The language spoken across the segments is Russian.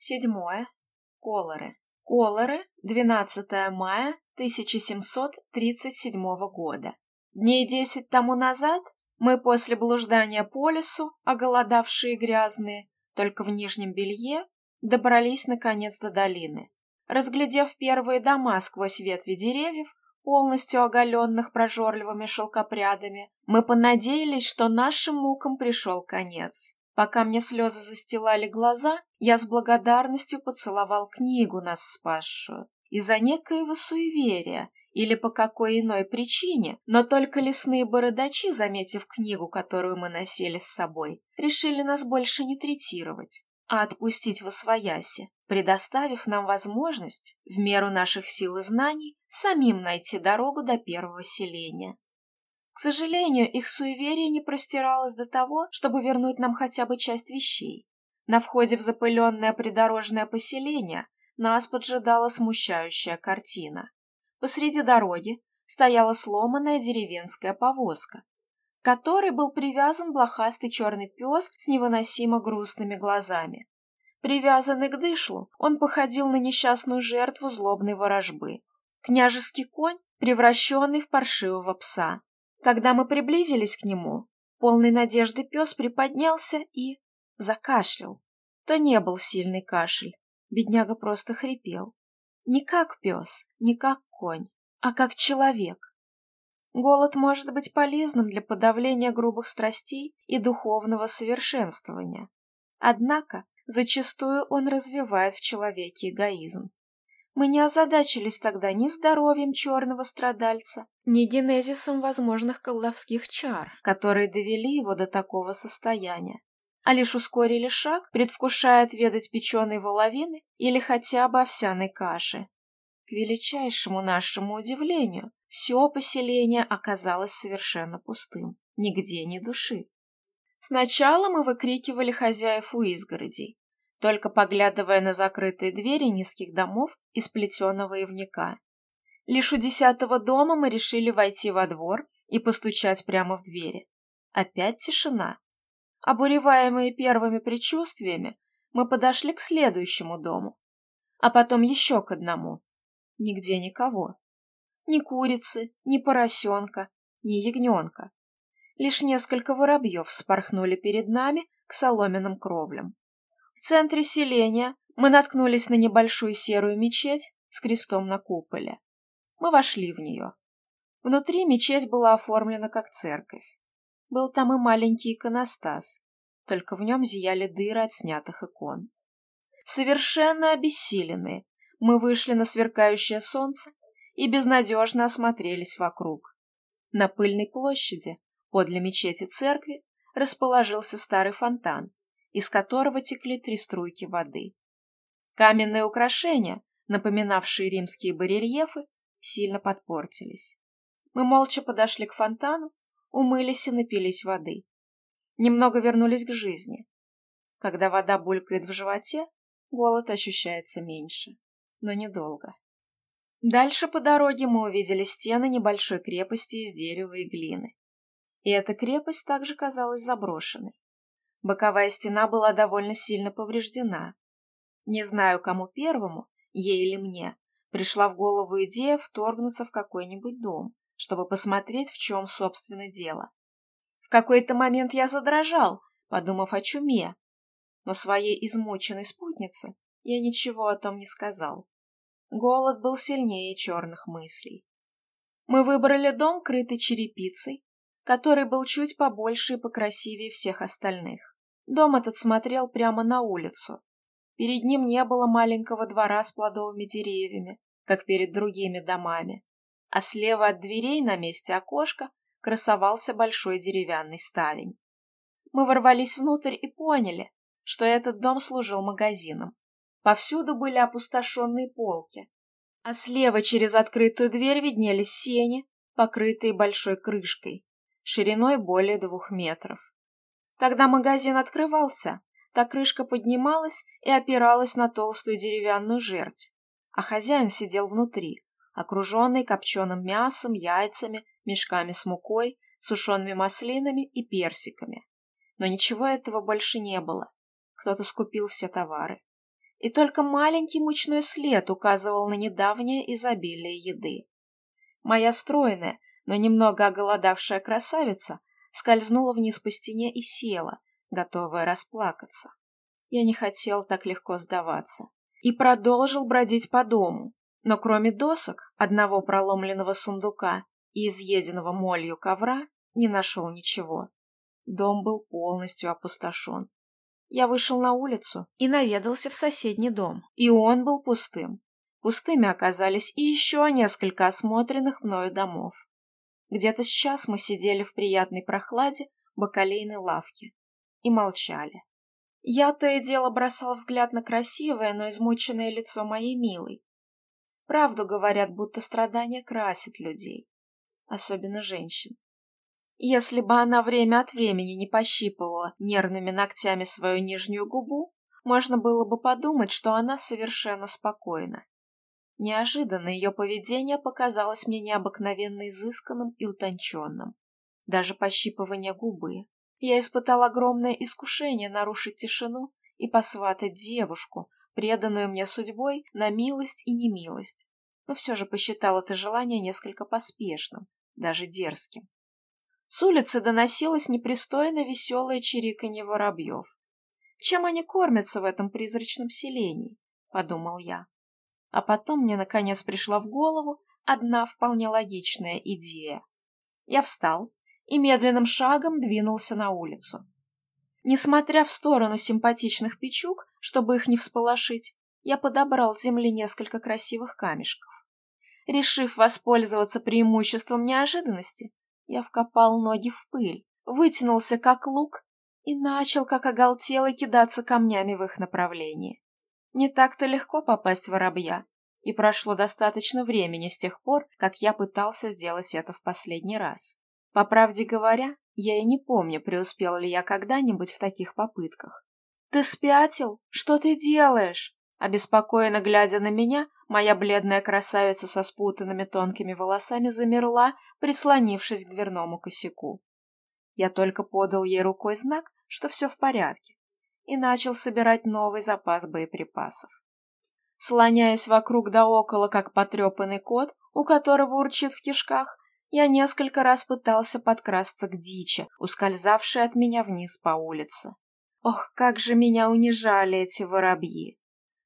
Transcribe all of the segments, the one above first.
Седьмое. Колоры. Колоры, 12 мая 1737 года. Дней десять тому назад мы после блуждания по лесу, оголодавшие и грязные, только в нижнем белье, добрались наконец до долины. Разглядев первые дома сквозь ветви деревьев, полностью оголенных прожорливыми шелкопрядами, мы понадеялись, что нашим мукам пришел конец. Пока мне слезы застилали глаза, я с благодарностью поцеловал книгу, нас спасшую. Из-за некоего суеверия или по какой иной причине, но только лесные бородачи, заметив книгу, которую мы носили с собой, решили нас больше не третировать, а отпустить во свояси, предоставив нам возможность, в меру наших сил и знаний, самим найти дорогу до первого селения. К сожалению, их суеверие не простиралось до того, чтобы вернуть нам хотя бы часть вещей. На входе в запыленное придорожное поселение нас поджидала смущающая картина. Посреди дороги стояла сломанная деревенская повозка, к которой был привязан блохастый черный пес с невыносимо грустными глазами. Привязанный к дышлу, он походил на несчастную жертву злобной ворожбы. Княжеский конь, превращенный в паршивого пса. Когда мы приблизились к нему, полный надежды пес приподнялся и закашлял. То не был сильный кашель, бедняга просто хрипел. Не как пес, не как конь, а как человек. Голод может быть полезным для подавления грубых страстей и духовного совершенствования. Однако зачастую он развивает в человеке эгоизм. Мы не озадачились тогда ни здоровьем черного страдальца, ни генезисом возможных колдовских чар, которые довели его до такого состояния, а лишь ускорили шаг, предвкушая отведать печеной воловины или хотя бы овсяной каши. К величайшему нашему удивлению, все поселение оказалось совершенно пустым, нигде ни души. Сначала мы выкрикивали хозяев у изгородей, только поглядывая на закрытые двери низких домов из плетеного ивника. Лишь у десятого дома мы решили войти во двор и постучать прямо в двери. Опять тишина. Обуреваемые первыми предчувствиями, мы подошли к следующему дому, а потом еще к одному. Нигде никого. Ни курицы, ни поросенка, ни ягненка. Лишь несколько воробьев спорхнули перед нами к соломенным кровлям. В центре селения мы наткнулись на небольшую серую мечеть с крестом на куполе. Мы вошли в нее. Внутри мечеть была оформлена как церковь. Был там и маленький иконостас, только в нем зияли дыры от снятых икон. Совершенно обессиленные, мы вышли на сверкающее солнце и безнадежно осмотрелись вокруг. На пыльной площади, подле мечети церкви, расположился старый фонтан, из которого текли три струйки воды. Каменные украшения, напоминавшие римские барельефы, сильно подпортились. Мы молча подошли к фонтану, умылись и напились воды. Немного вернулись к жизни. Когда вода булькает в животе, голод ощущается меньше, но недолго. Дальше по дороге мы увидели стены небольшой крепости из дерева и глины. И эта крепость также казалась заброшенной. Боковая стена была довольно сильно повреждена. Не знаю, кому первому, ей или мне, пришла в голову идея вторгнуться в какой-нибудь дом, чтобы посмотреть, в чем, собственно, дело. В какой-то момент я задрожал, подумав о чуме, но своей измученной спутнице я ничего о том не сказал. Голод был сильнее черных мыслей. Мы выбрали дом, крытый черепицей, который был чуть побольше и покрасивее всех остальных. Дом этот смотрел прямо на улицу. Перед ним не было маленького двора с плодовыми деревьями, как перед другими домами, а слева от дверей на месте окошка красовался большой деревянный ставень. Мы ворвались внутрь и поняли, что этот дом служил магазином. Повсюду были опустошенные полки, а слева через открытую дверь виднелись сени, покрытые большой крышкой, шириной более двух метров. Когда магазин открывался, та крышка поднималась и опиралась на толстую деревянную жердь, а хозяин сидел внутри, окруженный копченым мясом, яйцами, мешками с мукой, сушеными маслинами и персиками. Но ничего этого больше не было. Кто-то скупил все товары. И только маленький мучной след указывал на недавнее изобилие еды. Моя стройная, но немного оголодавшая красавица скользнула вниз по стене и села, готовая расплакаться. Я не хотел так легко сдаваться. И продолжил бродить по дому. Но кроме досок, одного проломленного сундука и изъеденного молью ковра, не нашел ничего. Дом был полностью опустошен. Я вышел на улицу и наведался в соседний дом, и он был пустым. Пустыми оказались и еще несколько осмотренных мною домов. Где-то сейчас мы сидели в приятной прохладе бакалейной лавки и молчали. Я то и дело бросал взгляд на красивое, но измученное лицо моей милой. Правду говорят, будто страдания красят людей, особенно женщин. Если бы она время от времени не пощипывала нервными ногтями свою нижнюю губу, можно было бы подумать, что она совершенно спокойна. Неожиданно ее поведение показалось мне необыкновенно изысканным и утонченным. Даже пощипывание губы. Я испытал огромное искушение нарушить тишину и посватать девушку, преданную мне судьбой, на милость и немилость. Но все же посчитал это желание несколько поспешным, даже дерзким. С улицы доносилось непристойно веселое чириканье воробьев. «Чем они кормятся в этом призрачном селении?» — подумал я. А потом мне наконец пришла в голову одна вполне логичная идея. Я встал и медленным шагом двинулся на улицу. Несмотря в сторону симпатичных печук, чтобы их не всполошить, я подобрал с земли несколько красивых камешков. Решив воспользоваться преимуществом неожиданности, я вкопал ноги в пыль, вытянулся как лук и начал, как оголтело, кидаться камнями в их направлении. Не так-то легко попасть в воробья, и прошло достаточно времени с тех пор, как я пытался сделать это в последний раз. По правде говоря, я и не помню, преуспел ли я когда-нибудь в таких попытках. «Ты спятил? Что ты делаешь?» Обеспокоенно глядя на меня, моя бледная красавица со спутанными тонкими волосами замерла, прислонившись к дверному косяку. Я только подал ей рукой знак, что все в порядке, и начал собирать новый запас боеприпасов. Слоняясь вокруг да около, как потрепанный кот, у которого урчит в кишках, я несколько раз пытался подкрасться к дичи, ускользавшей от меня вниз по улице. Ох, как же меня унижали эти воробьи!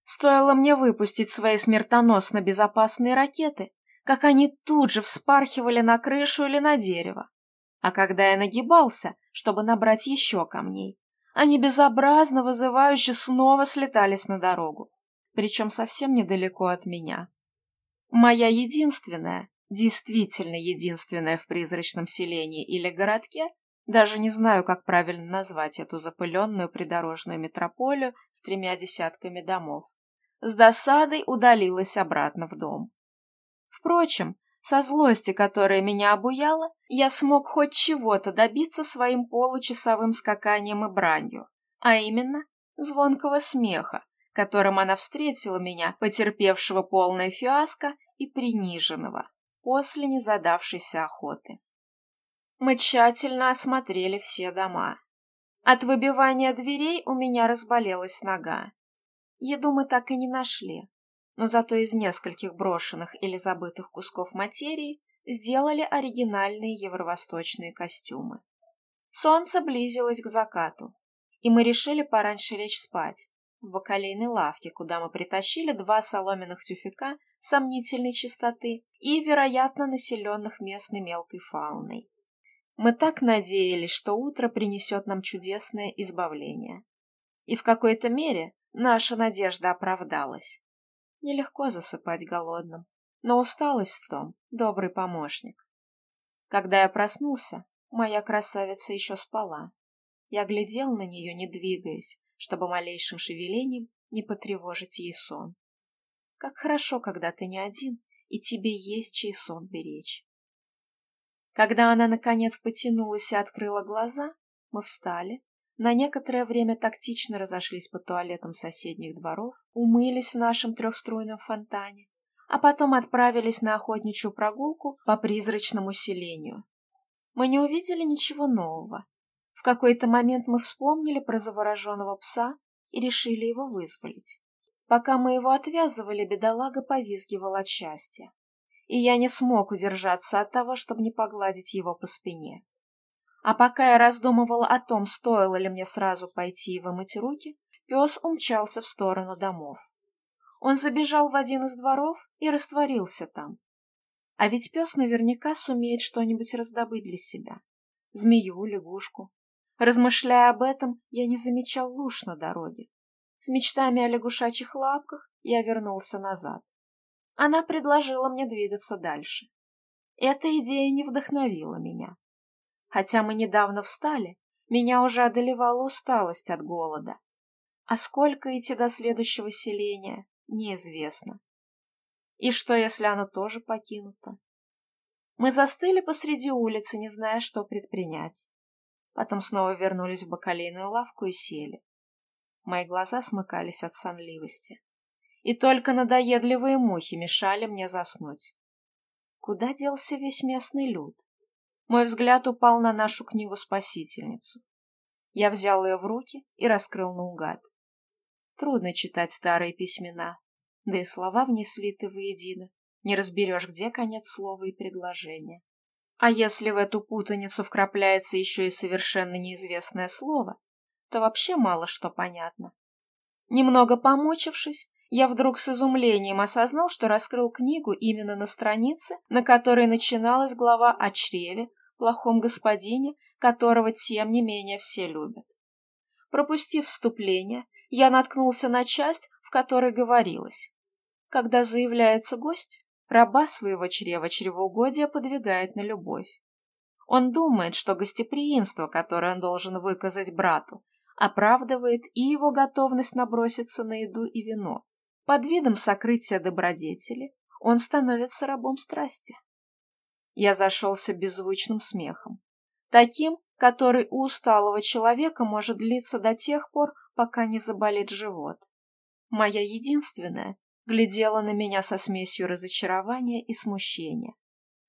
Стоило мне выпустить свои смертоносно безопасные ракеты, как они тут же вспархивали на крышу или на дерево. А когда я нагибался, чтобы набрать еще камней, они безобразно вызывающе снова слетались на дорогу, причем совсем недалеко от меня. Моя единственная, действительно единственная в призрачном селении или городке, даже не знаю, как правильно назвать эту запыленную придорожную метрополию с тремя десятками домов, с досадой удалилась обратно в дом. Впрочем, со злости, которая меня обуяла, я смог хоть чего-то добиться своим получасовым скаканием и бранью, а именно звонкого смеха, которым она встретила меня, потерпевшего полное фиаско и приниженного, после незадавшейся охоты. Мы тщательно осмотрели все дома. От выбивания дверей у меня разболелась нога. Еду мы так и не нашли, но зато из нескольких брошенных или забытых кусков материи сделали оригинальные евровосточные костюмы. Солнце близилось к закату, и мы решили пораньше лечь спать, в бокалейной лавке, куда мы притащили два соломенных тюфяка сомнительной чистоты и, вероятно, населенных местной мелкой фауной. Мы так надеялись, что утро принесет нам чудесное избавление. И в какой-то мере наша надежда оправдалась. Нелегко засыпать голодным, но усталость в том добрый помощник. Когда я проснулся, моя красавица еще спала. Я глядел на нее, не двигаясь, чтобы малейшим шевелением не потревожить ей сон. Как хорошо, когда ты не один, и тебе есть чей сон беречь. Когда она, наконец, потянулась и открыла глаза, мы встали, На некоторое время тактично разошлись по туалетам соседних дворов, умылись в нашем трехструйном фонтане, а потом отправились на охотничью прогулку по призрачному селению. Мы не увидели ничего нового. В какой-то момент мы вспомнили про завороженного пса и решили его вызволить. Пока мы его отвязывали, бедолага повизгивал от счастья. И я не смог удержаться от того, чтобы не погладить его по спине. А пока я раздумывала о том, стоило ли мне сразу пойти и вымыть руки, пес умчался в сторону домов. Он забежал в один из дворов и растворился там. А ведь пес наверняка сумеет что-нибудь раздобыть для себя. Змею, лягушку. Размышляя об этом, я не замечал луж на дороге. С мечтами о лягушачьих лапках я вернулся назад. Она предложила мне двигаться дальше. Эта идея не вдохновила меня. Хотя мы недавно встали, меня уже одолевала усталость от голода. А сколько идти до следующего селения, неизвестно. И что, если оно тоже покинуто? Мы застыли посреди улицы, не зная, что предпринять. Потом снова вернулись в бакалейную лавку и сели. Мои глаза смыкались от сонливости. И только надоедливые мухи мешали мне заснуть. Куда делся весь местный люд? Мой взгляд упал на нашу книгу-спасительницу. Я взял ее в руки и раскрыл наугад. Трудно читать старые письмена, да и слова внесли ты воедино. Не разберешь, где конец слова и предложения. А если в эту путаницу вкрапляется еще и совершенно неизвестное слово, то вообще мало что понятно. Немного помучившись, я вдруг с изумлением осознал, что раскрыл книгу именно на странице, на которой начиналась глава о чреве, плохом господине, которого тем не менее все любят. Пропустив вступление, я наткнулся на часть, в которой говорилось. Когда заявляется гость, раба своего чрева чревоугодия подвигает на любовь. Он думает, что гостеприимство, которое он должен выказать брату, оправдывает и его готовность наброситься на еду и вино, под видом сокрытия добродетели он становится рабом страсти. Я зашелся беззвучным смехом. Таким, который у усталого человека может длиться до тех пор, пока не заболит живот. Моя единственная глядела на меня со смесью разочарования и смущения.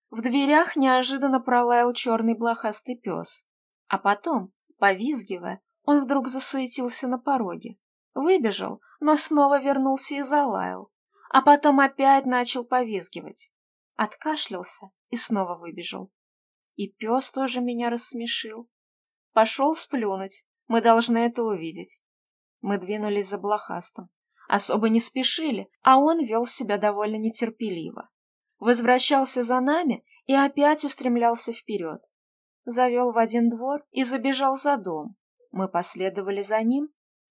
В дверях неожиданно пролаял черный блохастый пес, а потом, повизгивая, он вдруг засуетился на пороге. Выбежал, но снова вернулся и залаял, а потом опять начал повизгивать. Откашлялся и снова выбежал. И пес тоже меня рассмешил. Пошел сплюнуть, мы должны это увидеть. Мы двинулись за блохастом. Особо не спешили, а он вел себя довольно нетерпеливо. Возвращался за нами и опять устремлялся вперед. Завел в один двор и забежал за дом. Мы последовали за ним,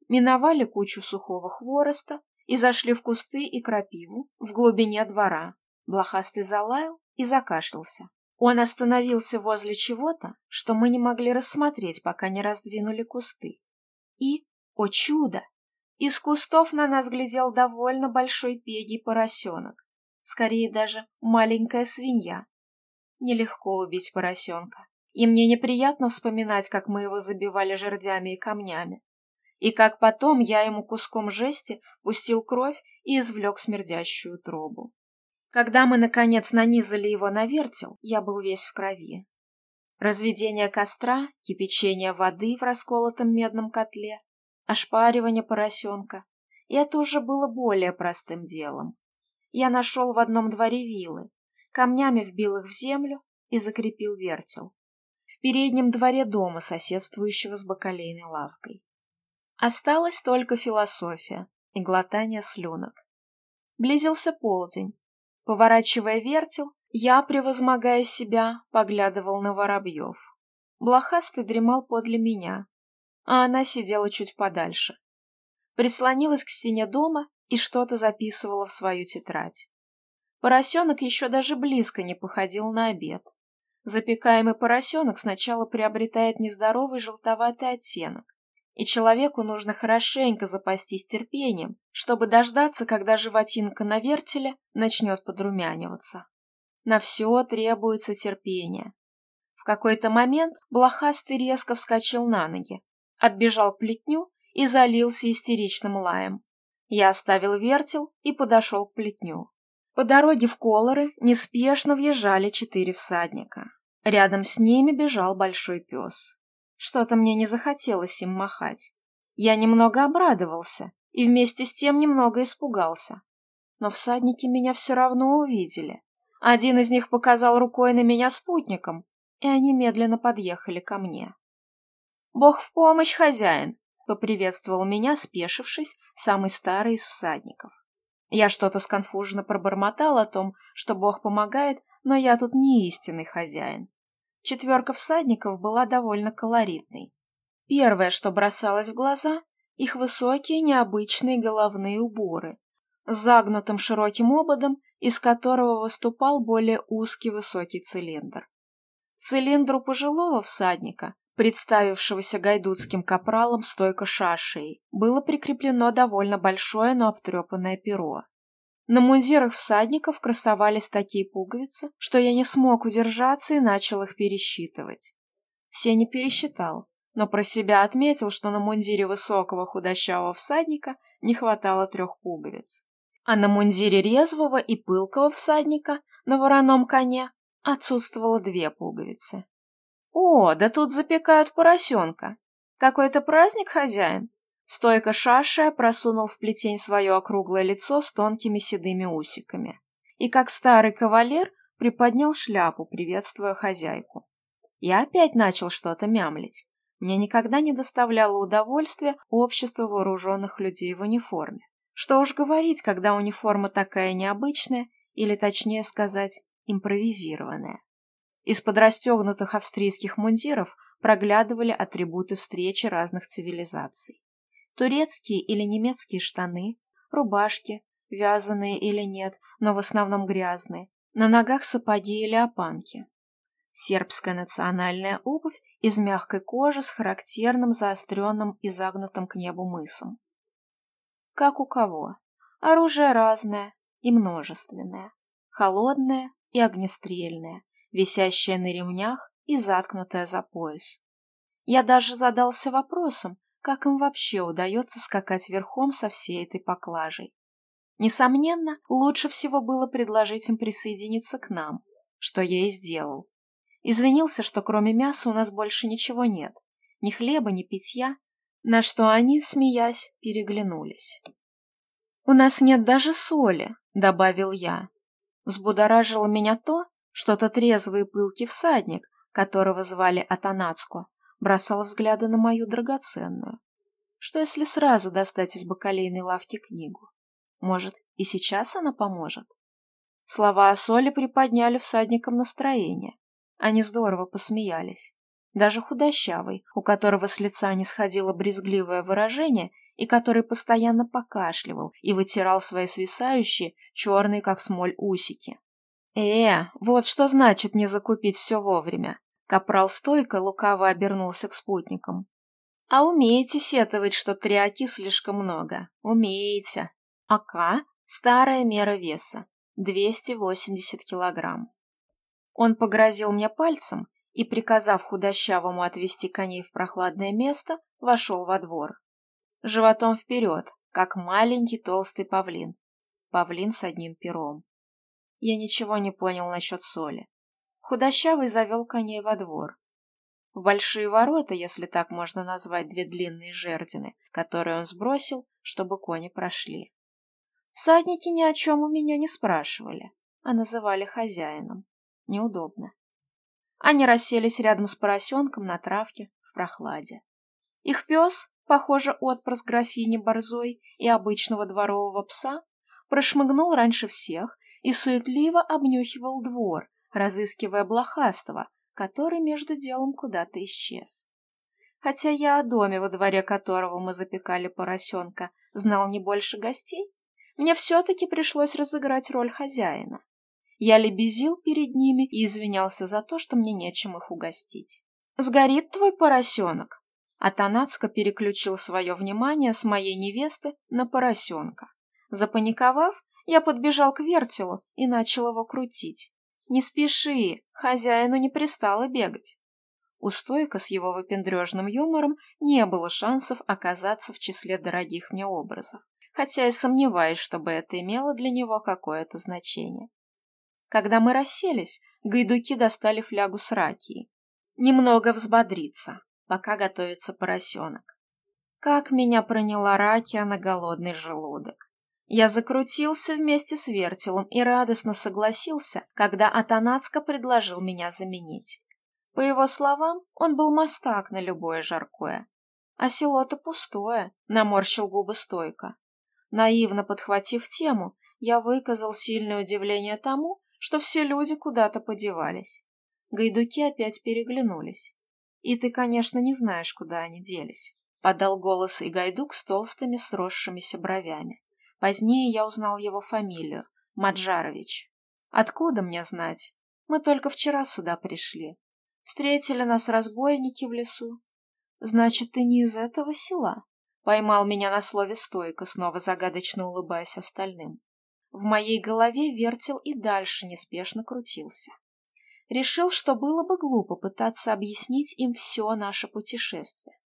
миновали кучу сухого хвороста и зашли в кусты и крапиву в глубине двора. Блохастый залаял и закашлялся. Он остановился возле чего-то, что мы не могли рассмотреть, пока не раздвинули кусты. И, о чудо, из кустов на нас глядел довольно большой пегий поросенок, скорее даже маленькая свинья. Нелегко убить поросенка, и мне неприятно вспоминать, как мы его забивали жердями и камнями и как потом я ему куском жести пустил кровь и извлек смердящую трубу. Когда мы, наконец, нанизали его на вертел, я был весь в крови. Разведение костра, кипячение воды в расколотом медном котле, ошпаривание поросенка — это уже было более простым делом. Я нашел в одном дворе вилы, камнями вбил их в землю и закрепил вертел. В переднем дворе дома, соседствующего с бакалейной лавкой. Осталась только философия и глотание слюнок. Близился полдень. Поворачивая вертел, я, превозмогая себя, поглядывал на воробьев. Блохастый дремал подле меня, а она сидела чуть подальше. Прислонилась к стене дома и что-то записывала в свою тетрадь. Поросенок еще даже близко не походил на обед. Запекаемый поросенок сначала приобретает нездоровый желтоватый оттенок, и человеку нужно хорошенько запастись терпением, чтобы дождаться, когда животинка на вертеле начнет подрумяниваться. На все требуется терпение. В какой-то момент блохастый резко вскочил на ноги, отбежал к плетню и залился истеричным лаем. Я оставил вертел и подошел к плетню. По дороге в Колоры неспешно въезжали четыре всадника. Рядом с ними бежал большой пес. Что-то мне не захотелось им махать. Я немного обрадовался и вместе с тем немного испугался. Но всадники меня все равно увидели. Один из них показал рукой на меня спутником, и они медленно подъехали ко мне. «Бог в помощь, хозяин!» — поприветствовал меня, спешившись, самый старый из всадников. Я что-то сконфуженно пробормотал о том, что Бог помогает, но я тут не истинный хозяин. Четверка всадников была довольно колоритной. Первое, что бросалось в глаза, их высокие необычные головные уборы с загнутым широким ободом, из которого выступал более узкий высокий цилиндр. Цилиндру пожилого всадника, представившегося гайдутским капралом стойко шашей, было прикреплено довольно большое, но обтрепанное перо. На мундирах всадников красовались такие пуговицы, что я не смог удержаться и начал их пересчитывать. Все не пересчитал, но про себя отметил, что на мундире высокого худощавого всадника не хватало трех пуговиц. А на мундире резвого и пылкого всадника на вороном коне отсутствовало две пуговицы. «О, да тут запекают поросенка! Какой-то праздник, хозяин?» Стойка Шаша просунул в плетень свое округлое лицо с тонкими седыми усиками и, как старый кавалер, приподнял шляпу, приветствуя хозяйку. Я опять начал что-то мямлить. Мне никогда не доставляло удовольствия общество вооруженных людей в униформе. Что уж говорить, когда униформа такая необычная, или точнее сказать, импровизированная. Из-под расстегнутых австрийских мундиров проглядывали атрибуты встречи разных цивилизаций турецкие или немецкие штаны, рубашки, вязаные или нет, но в основном грязные, на ногах сапоги или опанки. Сербская национальная обувь из мягкой кожи с характерным заостренным и загнутым к небу мысом. Как у кого. Оружие разное и множественное. Холодное и огнестрельное, висящее на ремнях и заткнутое за пояс. Я даже задался вопросом, как им вообще удается скакать верхом со всей этой поклажей. Несомненно, лучше всего было предложить им присоединиться к нам, что я и сделал. Извинился, что кроме мяса у нас больше ничего нет, ни хлеба, ни питья, на что они, смеясь, переглянулись. «У нас нет даже соли», — добавил я. Взбудоражило меня то, что тот резвый пылкий всадник, которого звали Атанацку, Бросал взгляды на мою драгоценную. Что если сразу достать из бакалейной лавки книгу? Может, и сейчас она поможет? Слова о соли приподняли всадникам настроение. Они здорово посмеялись. Даже худощавый, у которого с лица не сходило брезгливое выражение, и который постоянно покашливал и вытирал свои свисающие, черные как смоль усики. «Э, вот что значит не закупить все вовремя. Капрал стойко лукаво обернулся к спутникам. «А умеете сетовать, что триаки слишком много? Умеете. АК – старая мера веса, 280 килограмм». Он погрозил мне пальцем и, приказав худощавому отвести коней в прохладное место, вошел во двор. Животом вперед, как маленький толстый павлин. Павлин с одним пером. Я ничего не понял насчет соли. Худощавый завел коней во двор. В большие ворота, если так можно назвать две длинные жердины, которые он сбросил, чтобы кони прошли. Всадники ни о чем у меня не спрашивали, а называли хозяином. Неудобно. Они расселись рядом с поросенком на травке в прохладе. Их пес, похоже, отпрос графини Борзой и обычного дворового пса, прошмыгнул раньше всех и суетливо обнюхивал двор, разыскивая Блохастова, который между делом куда-то исчез. Хотя я о доме, во дворе которого мы запекали поросенка, знал не больше гостей, мне все-таки пришлось разыграть роль хозяина. Я лебезил перед ними и извинялся за то, что мне нечем их угостить. «Сгорит твой поросенок!» Атанацко переключил свое внимание с моей невесты на поросенка. Запаниковав, я подбежал к вертелу и начал его крутить. Не спеши, хозяину не пристало бегать. У Стойка с его выпендрежным юмором не было шансов оказаться в числе дорогих мне образов, хотя и сомневаюсь, чтобы это имело для него какое-то значение. Когда мы расселись, гайдуки достали флягу с ракией. Немного взбодриться, пока готовится поросенок. Как меня проняла ракия на голодный желудок. Я закрутился вместе с вертелом и радостно согласился, когда Атанацко предложил меня заменить. По его словам, он был мастак на любое жаркое. А село-то пустое, наморщил губы стойко. Наивно подхватив тему, я выказал сильное удивление тому, что все люди куда-то подевались. Гайдуки опять переглянулись. И ты, конечно, не знаешь, куда они делись. Подал голос и Гайдук с толстыми сросшимися бровями. Позднее я узнал его фамилию – Маджарович. Откуда мне знать? Мы только вчера сюда пришли. Встретили нас разбойники в лесу. Значит, ты не из этого села? Поймал меня на слове стойко, снова загадочно улыбаясь остальным. В моей голове вертел и дальше неспешно крутился. Решил, что было бы глупо пытаться объяснить им все наше путешествие.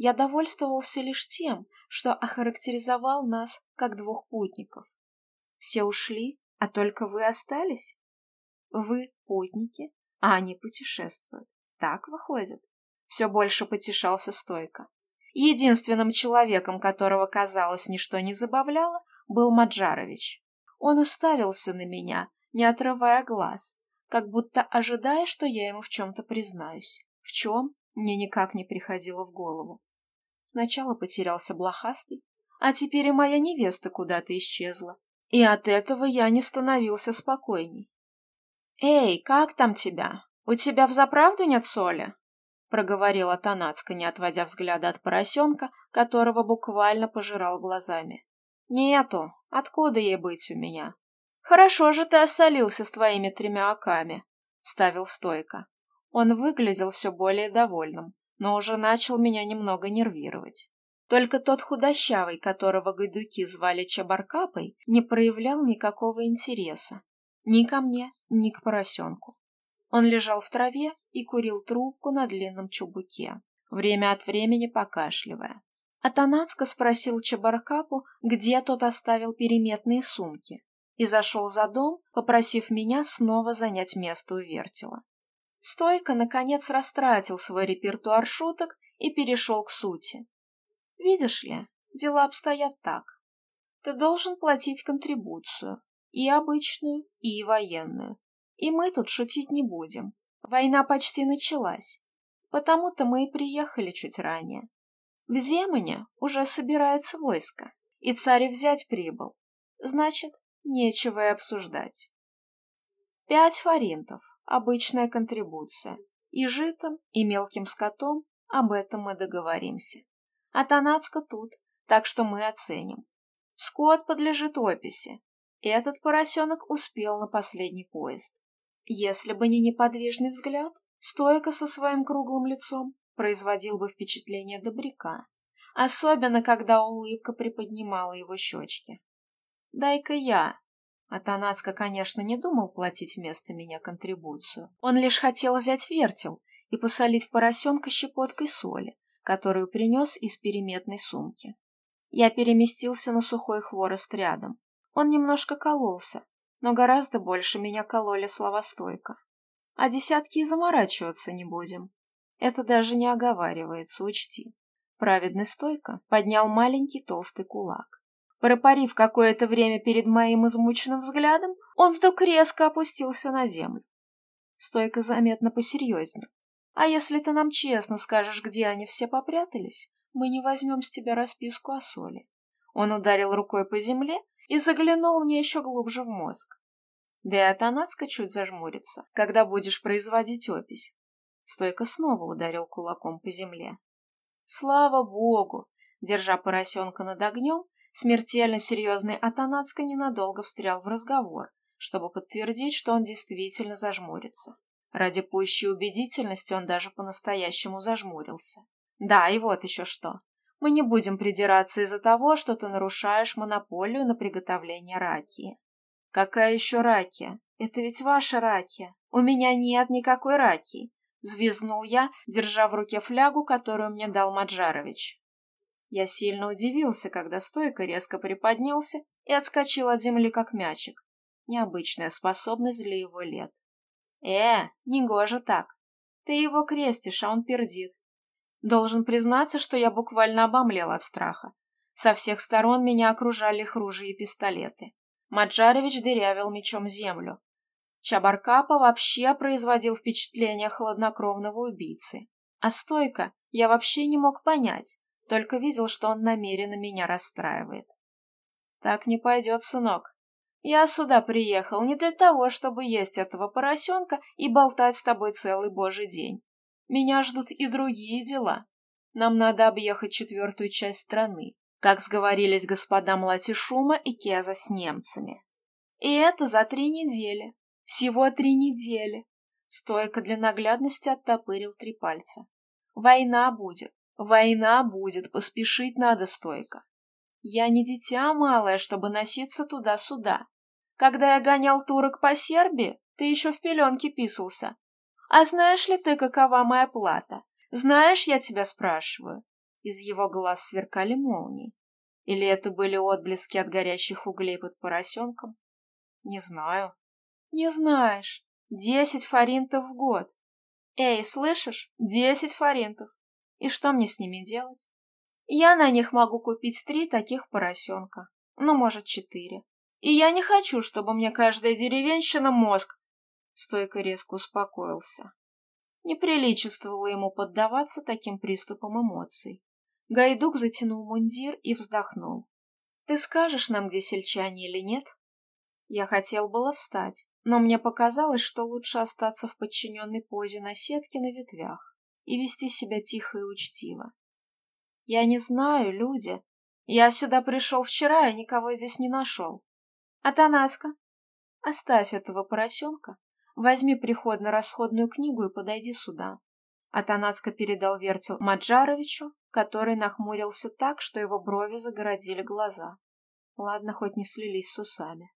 Я довольствовался лишь тем, что охарактеризовал нас как двух путников. Все ушли, а только вы остались? Вы путники, а они путешествуют. Так выходит. Все больше потешался стойко. Единственным человеком, которого, казалось, ничто не забавляло, был Маджарович. Он уставился на меня, не отрывая глаз, как будто ожидая, что я ему в Сначала потерялся блохастый, а теперь и моя невеста куда-то исчезла. И от этого я не становился спокойней. «Эй, как там тебя? У тебя взаправду нет соли?» проговорила Танацка, не отводя взгляда от поросенка, которого буквально пожирал глазами. «Нету. Откуда ей быть у меня?» «Хорошо же ты осолился с твоими тремя оками», — вставил стойко. Он выглядел все более довольным но уже начал меня немного нервировать. Только тот худощавый, которого гайдуки звали Чабаркапой, не проявлял никакого интереса. Ни ко мне, ни к поросенку. Он лежал в траве и курил трубку на длинном чубуке, время от времени покашливая. Атанацко спросил Чабаркапу, где тот оставил переметные сумки, и зашел за дом, попросив меня снова занять место у вертела. Стойко, наконец, растратил свой репертуар шуток и перешел к сути. «Видишь ли, дела обстоят так. Ты должен платить контрибуцию, и обычную, и военную. И мы тут шутить не будем. Война почти началась, потому-то мы и приехали чуть ранее. В Земане уже собирается войско, и царь взять прибыл. Значит, нечего и обсуждать. Пять фаринтов обычная контрибуция. И житом, и мелким скотом об этом мы договоримся. А Танацка тут, так что мы оценим. Скот подлежит описи. Этот поросенок успел на последний поезд. Если бы не неподвижный взгляд, стойка со своим круглым лицом производил бы впечатление добряка, особенно когда улыбка приподнимала его щечки. «Дай-ка я», Атанацка, конечно, не думал платить вместо меня контрибуцию. Он лишь хотел взять вертел и посолить поросенка щепоткой соли, которую принес из переметной сумки. Я переместился на сухой хворост рядом. Он немножко кололся, но гораздо больше меня кололи слова А десятки и заморачиваться не будем. Это даже не оговаривается, учти. Праведный стойка поднял маленький толстый кулак. Пропарив какое-то время перед моим измученным взглядом, он вдруг резко опустился на землю. Стойка заметно посерьезнее. А если ты нам честно скажешь, где они все попрятались, мы не возьмем с тебя расписку о соли. Он ударил рукой по земле и заглянул мне еще глубже в мозг. Да и Атанаска чуть зажмурится, когда будешь производить опись. Стойка снова ударил кулаком по земле. Слава богу! Держа поросенка над огнем, смертельно серьезный Атанацко ненадолго встрял в разговор, чтобы подтвердить, что он действительно зажмурится. Ради пущей убедительности он даже по-настоящему зажмурился. Да, и вот еще что. Мы не будем придираться из-за того, что ты нарушаешь монополию на приготовление ракии. Какая еще ракия? Это ведь ваша ракия. У меня нет никакой ракии. Взвизгнул я, держа в руке флягу, которую мне дал Маджарович. Я сильно удивился, когда стойка резко приподнялся и отскочил от земли, как мячик. Необычная способность для его лет. «Э, не негоже так. Ты его крестишь, а он пердит». Должен признаться, что я буквально обомлел от страха. Со всех сторон меня окружали хружи и пистолеты. Маджарович дырявил мечом землю. Чабаркапа вообще производил впечатление хладнокровного убийцы. А стойка я вообще не мог понять, только видел, что он намеренно меня расстраивает. «Так не пойдет, сынок. Я сюда приехал не для того, чтобы есть этого поросенка и болтать с тобой целый божий день. Меня ждут и другие дела. Нам надо объехать четвертую часть страны, как сговорились господа Млатишума и Кеза с немцами. И это за три недели. Всего три недели. Стойко для наглядности оттопырил три пальца. Война будет. Война будет, поспешить надо стойко. Я не дитя малое, чтобы носиться туда-сюда. Когда я гонял турок по Сербии, ты еще в пеленке писался. А знаешь ли ты, какова моя плата? Знаешь, я тебя спрашиваю. Из его глаз сверкали молнии. Или это были отблески от горящих углей под поросенком? Не знаю. Не знаешь. Десять форинтов в год. Эй, слышишь? Десять форинтов. И что мне с ними делать? Я на них могу купить три таких поросенка. Ну, может, четыре. И я не хочу, чтобы мне каждая деревенщина мозг... Стойко резко успокоился. Неприличествовало ему поддаваться таким приступам эмоций. Гайдук затянул мундир и вздохнул. «Ты скажешь нам, где сельчане или нет?» Я хотел было встать, но мне показалось, что лучше остаться в подчиненной позе на сетке на ветвях и вести себя тихо и учтиво. Я не знаю, люди. Я сюда пришел вчера и а никого здесь не нашел. Атанаска, оставь этого поросенка, возьми приходно-расходную книгу и подойди сюда. Атанацка передал вертел Маджаровичу, который нахмурился так, что его брови загородили глаза. Ладно, хоть не слились с усами.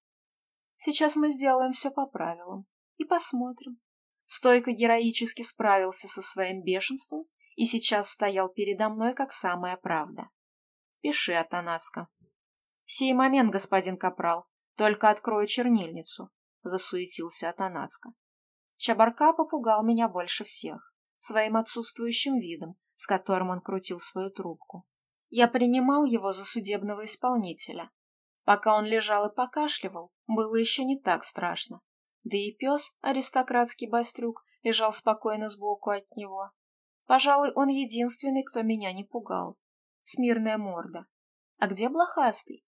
Сейчас мы сделаем все по правилам и посмотрим, Стойко героически справился со своим бешенством и сейчас стоял передо мной, как самая правда. Пиши, Атанаска. Сей момент, господин Капрал, только открою чернильницу, засуетился Атанаска. Чабарка попугал меня больше всех, своим отсутствующим видом, с которым он крутил свою трубку. Я принимал его за судебного исполнителя. Пока он лежал и покашливал, было еще не так страшно, Да и пес, аристократский бастрюк, лежал спокойно сбоку от него. Пожалуй, он единственный, кто меня не пугал. Смирная морда. А где блохастый?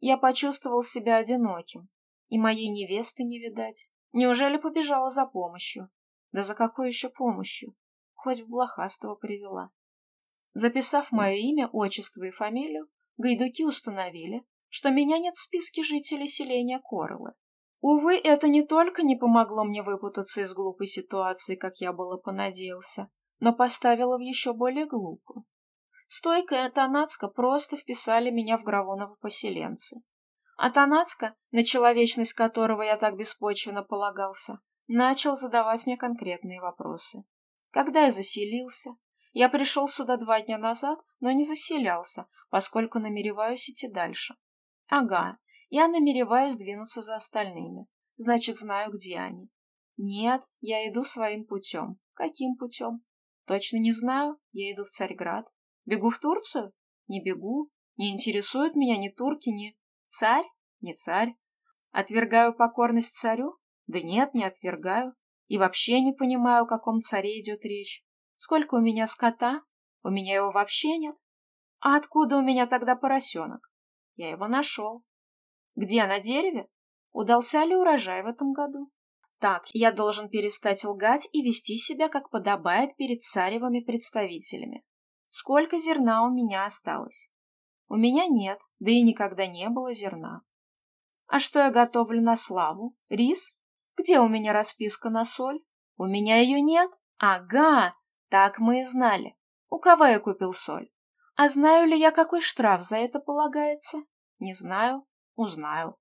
Я почувствовал себя одиноким, и моей невесты не видать. Неужели побежала за помощью? Да за какой еще помощью? Хоть в блохастого привела. Записав мое имя, отчество и фамилию, гайдуки установили, что меня нет в списке жителей селения Корлы. Увы, это не только не помогло мне выпутаться из глупой ситуации, как я было понадеялся, но поставило в еще более глупую. Стойка и Атанацка просто вписали меня в Гравонова поселенцы. Атанацка, на человечность которого я так беспочвенно полагался, начал задавать мне конкретные вопросы. Когда я заселился? Я пришел сюда два дня назад, но не заселялся, поскольку намереваюсь идти дальше. Ага, я намереваюсь двинуться за остальными. Значит, знаю, где они. Нет, я иду своим путем. Каким путем? Точно не знаю. Я иду в Царьград. Бегу в Турцию? Не бегу. Не интересуют меня ни турки, ни... Царь? Не царь. Отвергаю покорность царю? Да нет, не отвергаю. И вообще не понимаю, о каком царе идет речь. Сколько у меня скота? У меня его вообще нет. А откуда у меня тогда поросенок? Я его нашел. Где на дереве? Удался ли урожай в этом году? Так, я должен перестать лгать и вести себя, как подобает перед царевыми представителями. Сколько зерна у меня осталось? У меня нет, да и никогда не было зерна. А что я готовлю на славу? Рис? Где у меня расписка на соль? У меня ее нет? Ага, так мы и знали. У кого я купил соль? А знаю ли я, какой штраф за это полагается? Не знаю. Узнаю.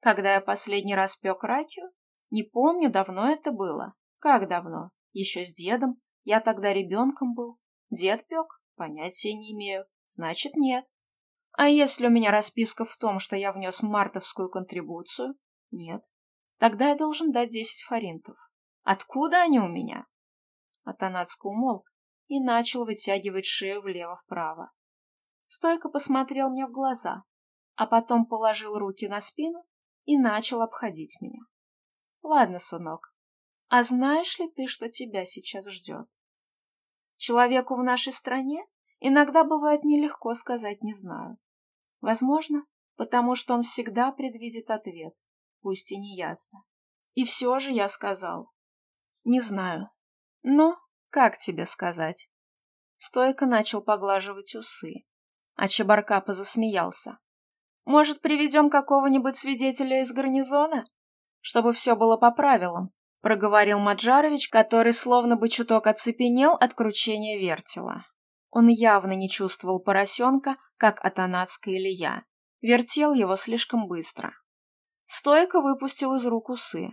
Когда я последний раз пек ракию, не помню, давно это было. Как давно? Еще с дедом. Я тогда ребенком был. Дед пек? Понятия не имею. Значит, нет. А если у меня расписка в том, что я внес мартовскую контрибуцию? Нет. Тогда я должен дать десять форинтов. Откуда они у меня? Атанацко умолк и начал вытягивать шею влево-вправо. Стойко посмотрел мне в глаза, а потом положил руки на спину и начал обходить меня. Ладно, сынок, а знаешь ли ты, что тебя сейчас ждет? Человеку в нашей стране иногда бывает нелегко сказать «не знаю». Возможно, потому что он всегда предвидит ответ, пусть и неясно. И все же я сказал. Не знаю. Но как тебе сказать? Стойко начал поглаживать усы, а Чебаркапа засмеялся. Может, приведем какого-нибудь свидетеля из гарнизона? Чтобы все было по правилам, проговорил Маджарович, который словно бы чуток оцепенел от кручения вертела. Он явно не чувствовал поросенка, как Атанацка или я. Вертел его слишком быстро. Стойко выпустил из рук усы.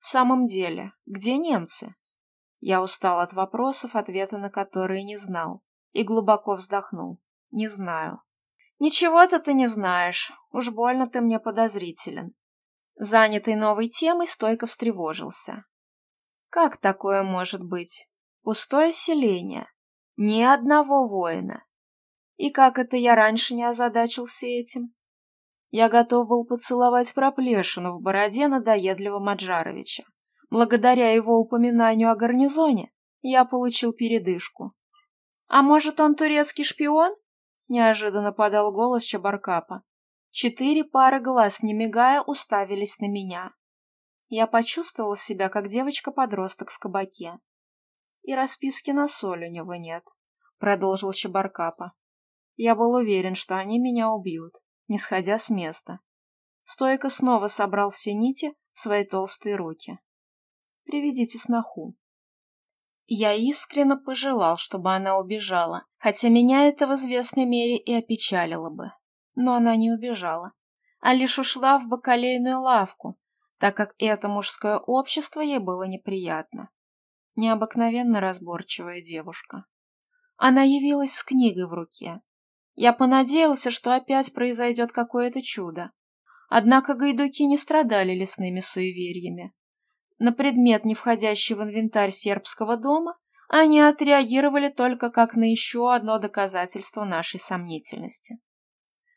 В самом деле, где немцы? Я устал от вопросов, ответа на которые не знал, и глубоко вздохнул. Не знаю. «Ничего-то ты не знаешь. Уж больно ты мне подозрителен». Занятый новой темой, стойко встревожился. «Как такое может быть? Пустое селение. Ни одного воина. И как это я раньше не озадачился этим?» Я готов был поцеловать проплешину в бороде надоедливого Маджаровича. Благодаря его упоминанию о гарнизоне я получил передышку. А может, он турецкий шпион? неожиданно подал голос Чабаркапа. Четыре пары глаз, не мигая, уставились на меня. Я почувствовал себя, как девочка-подросток в кабаке. И расписки на соль у него нет, продолжил Чебаркапа. Я был уверен, что они меня убьют, не сходя с места. Стойко снова собрал все нити в свои толстые руки. «Приведите сноху», я искренне пожелал, чтобы она убежала, хотя меня это в известной мере и опечалило бы. Но она не убежала, а лишь ушла в бакалейную лавку, так как это мужское общество ей было неприятно. Необыкновенно разборчивая девушка. Она явилась с книгой в руке. Я понадеялся, что опять произойдет какое-то чудо. Однако гайдуки не страдали лесными суевериями на предмет не входящего в инвентарь сербского дома, они отреагировали только как на еще одно доказательство нашей сомнительности.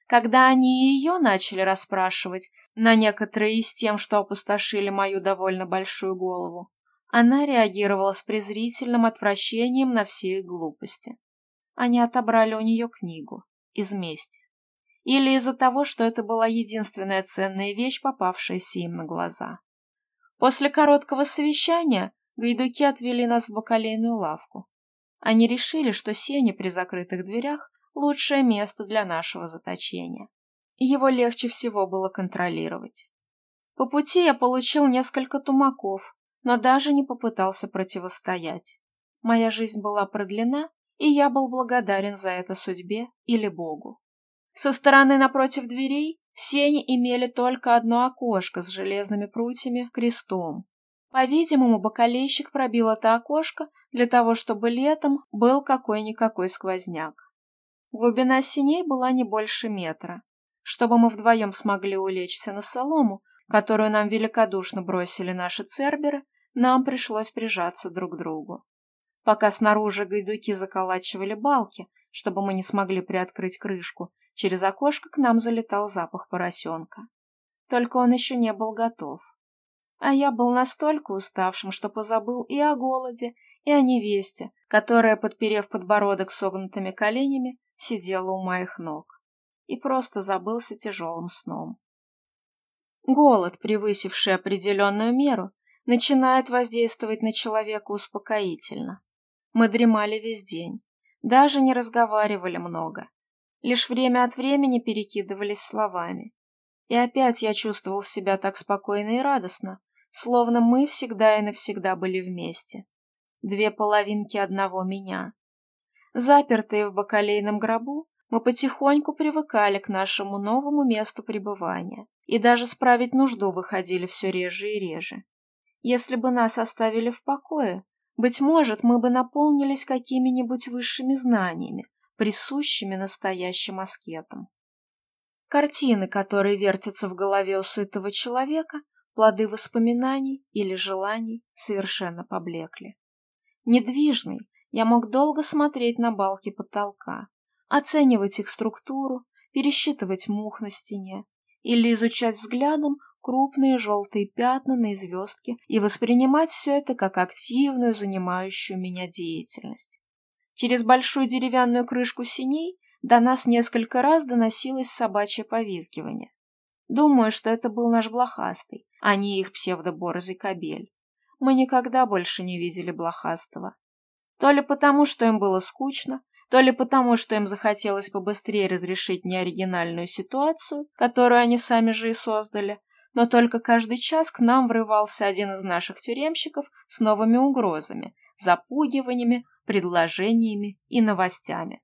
Когда они и ее начали расспрашивать, на некоторые из тем, что опустошили мою довольно большую голову, она реагировала с презрительным отвращением на все их глупости. Они отобрали у нее книгу. Из мести. Или из-за того, что это была единственная ценная вещь, попавшаяся им на глаза. После короткого совещания гайдуки отвели нас в бакалейную лавку. Они решили, что сени при закрытых дверях – лучшее место для нашего заточения. Его легче всего было контролировать. По пути я получил несколько тумаков, но даже не попытался противостоять. Моя жизнь была продлена, и я был благодарен за это судьбе или Богу. Со стороны напротив дверей сени имели только одно окошко с железными прутьями, крестом. По-видимому, бокалейщик пробил это окошко для того, чтобы летом был какой-никакой сквозняк. Глубина синей была не больше метра. Чтобы мы вдвоем смогли улечься на солому, которую нам великодушно бросили наши церберы, нам пришлось прижаться друг к другу. Пока снаружи гайдуки заколачивали балки, чтобы мы не смогли приоткрыть крышку, через окошко к нам залетал запах поросенка. Только он еще не был готов. А я был настолько уставшим, что позабыл и о голоде, и о невесте, которая, подперев подбородок согнутыми коленями, сидела у моих ног. И просто забылся тяжелым сном. Голод, превысивший определенную меру, начинает воздействовать на человека успокоительно. Мы дремали весь день, даже не разговаривали много. Лишь время от времени перекидывались словами. И опять я чувствовал себя так спокойно и радостно, словно мы всегда и навсегда были вместе. Две половинки одного меня. Запертые в бакалейном гробу, мы потихоньку привыкали к нашему новому месту пребывания и даже справить нужду выходили все реже и реже. Если бы нас оставили в покое, быть может, мы бы наполнились какими-нибудь высшими знаниями, присущими настоящим аскетам. Картины, которые вертятся в голове у сытого человека, плоды воспоминаний или желаний совершенно поблекли. Недвижный я мог долго смотреть на балки потолка, оценивать их структуру, пересчитывать мух на стене или изучать взглядом крупные желтые пятна на звездке и воспринимать все это как активную, занимающую меня деятельность. Через большую деревянную крышку синей до нас несколько раз доносилось собачье повизгивание. Думаю, что это был наш блохастый, а не их псевдоборзый кобель. Мы никогда больше не видели блохастого. То ли потому, что им было скучно, то ли потому, что им захотелось побыстрее разрешить неоригинальную ситуацию, которую они сами же и создали, но только каждый час к нам врывался один из наших тюремщиков с новыми угрозами, запугиваниями, предложениями и новостями.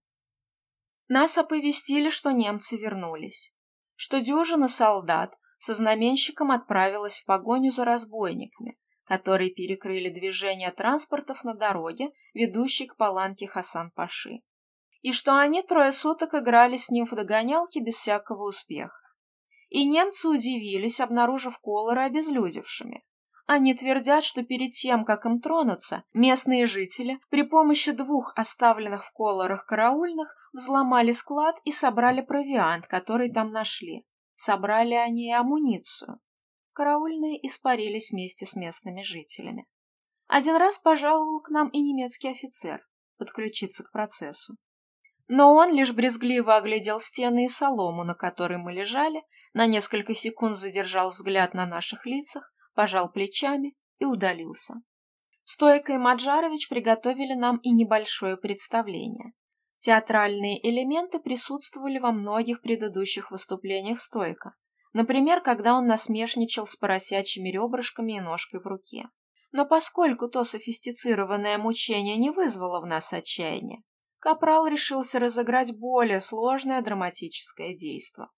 Нас оповестили, что немцы вернулись, что дюжина солдат со знаменщиком отправилась в погоню за разбойниками, которые перекрыли движение транспортов на дороге, ведущей к паланке Хасан-Паши, и что они трое суток играли с ним в догонялки без всякого успеха и немцы удивились, обнаружив колоры обезлюдевшими. Они твердят, что перед тем, как им тронуться, местные жители при помощи двух оставленных в колорах караульных взломали склад и собрали провиант, который там нашли. Собрали они и амуницию. Караульные испарились вместе с местными жителями. Один раз пожаловал к нам и немецкий офицер подключиться к процессу. Но он лишь брезгливо оглядел стены и солому, на которой мы лежали, на несколько секунд задержал взгляд на наших лицах, пожал плечами и удалился. Стойка и Маджарович приготовили нам и небольшое представление. Театральные элементы присутствовали во многих предыдущих выступлениях Стойка, например, когда он насмешничал с поросячьими ребрышками и ножкой в руке. Но поскольку то софистицированное мучение не вызвало в нас отчаяния, Капрал решился разыграть более сложное драматическое действо.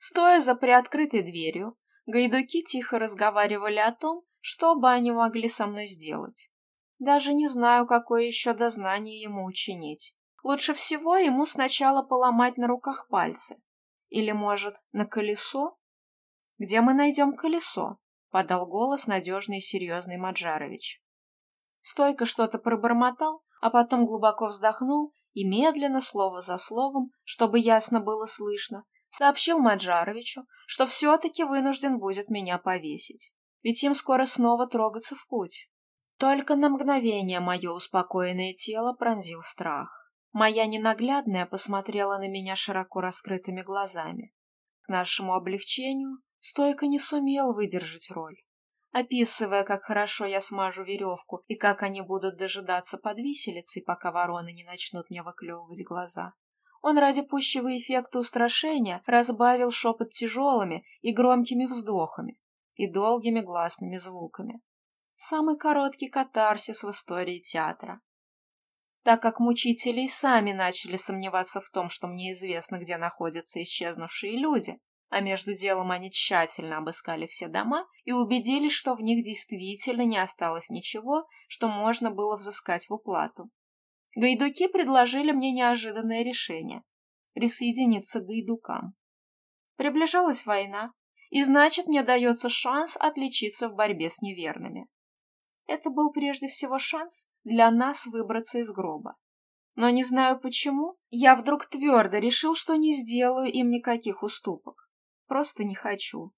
Стоя за приоткрытой дверью, гайдуки тихо разговаривали о том, что бы они могли со мной сделать. Даже не знаю, какое еще дознание ему учинить. Лучше всего ему сначала поломать на руках пальцы. Или, может, на колесо? Где мы найдем колесо? — подал голос надежный и серьезный Маджарович. Стойко что-то пробормотал, а потом глубоко вздохнул и медленно, слово за словом, чтобы ясно было слышно, сообщил Маджаровичу, что все-таки вынужден будет меня повесить, ведь им скоро снова трогаться в путь. Только на мгновение мое успокоенное тело пронзил страх. Моя ненаглядная посмотрела на меня широко раскрытыми глазами. К нашему облегчению стойко не сумел выдержать роль. Описывая, как хорошо я смажу веревку и как они будут дожидаться под виселицей, пока вороны не начнут мне выклевывать глаза, он ради пущего эффекта устрашения разбавил шепот тяжелыми и громкими вздохами и долгими гласными звуками. Самый короткий катарсис в истории театра. Так как мучители и сами начали сомневаться в том, что мне известно, где находятся исчезнувшие люди, а между делом они тщательно обыскали все дома и убедились, что в них действительно не осталось ничего, что можно было взыскать в уплату. Гайдуки предложили мне неожиданное решение – присоединиться к гайдукам. Приближалась война, и значит, мне дается шанс отличиться в борьбе с неверными. Это был прежде всего шанс для нас выбраться из гроба. Но не знаю почему, я вдруг твердо решил, что не сделаю им никаких уступок. Просто не хочу.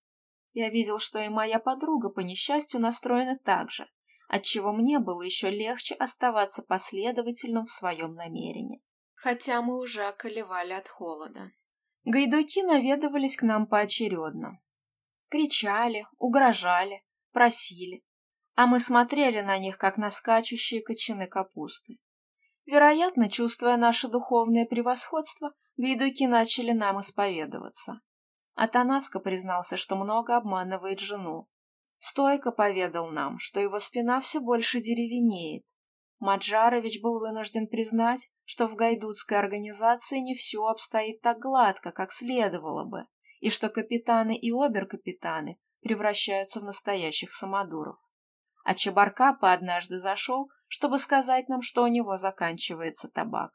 Я видел, что и моя подруга, по несчастью, настроена так же отчего мне было еще легче оставаться последовательным в своем намерении. Хотя мы уже околевали от холода. Гайдуки наведывались к нам поочередно. Кричали, угрожали, просили, а мы смотрели на них, как на скачущие кочаны капусты. Вероятно, чувствуя наше духовное превосходство, гайдуки начали нам исповедоваться. Атанаска признался, что много обманывает жену, Стойко поведал нам, что его спина все больше деревенеет. Маджарович был вынужден признать, что в гайдутской организации не все обстоит так гладко, как следовало бы, и что капитаны и оберкапитаны превращаются в настоящих самодуров. А Чебаркапа однажды зашел, чтобы сказать нам, что у него заканчивается табак.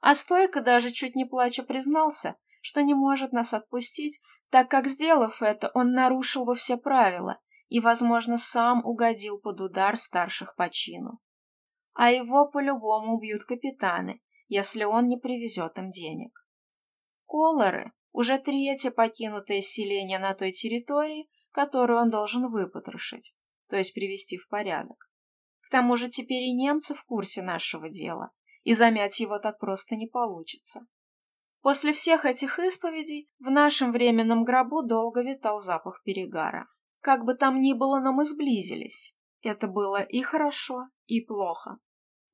А Стойко даже чуть не плача признался, что не может нас отпустить, так как, сделав это, он нарушил бы все правила и, возможно, сам угодил под удар старших по чину. А его по-любому убьют капитаны, если он не привезет им денег. Колоры, уже третье покинутое селение на той территории, которую он должен выпотрошить, то есть привести в порядок. К тому же теперь и немцы в курсе нашего дела, и замять его так просто не получится. После всех этих исповедей в нашем временном гробу долго витал запах перегара. Как бы там ни было, но мы сблизились. Это было и хорошо, и плохо.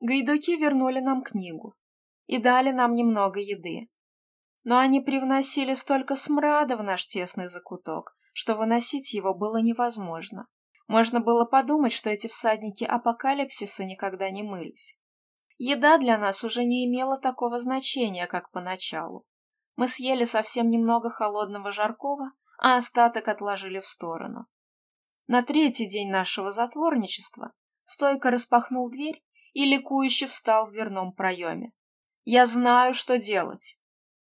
Гайдуки вернули нам книгу и дали нам немного еды. Но они привносили столько смрада в наш тесный закуток, что выносить его было невозможно. Можно было подумать, что эти всадники апокалипсиса никогда не мылись. Еда для нас уже не имела такого значения, как поначалу. Мы съели совсем немного холодного жаркого, а остаток отложили в сторону. На третий день нашего затворничества стойко распахнул дверь и ликующе встал в дверном проеме. «Я знаю, что делать!»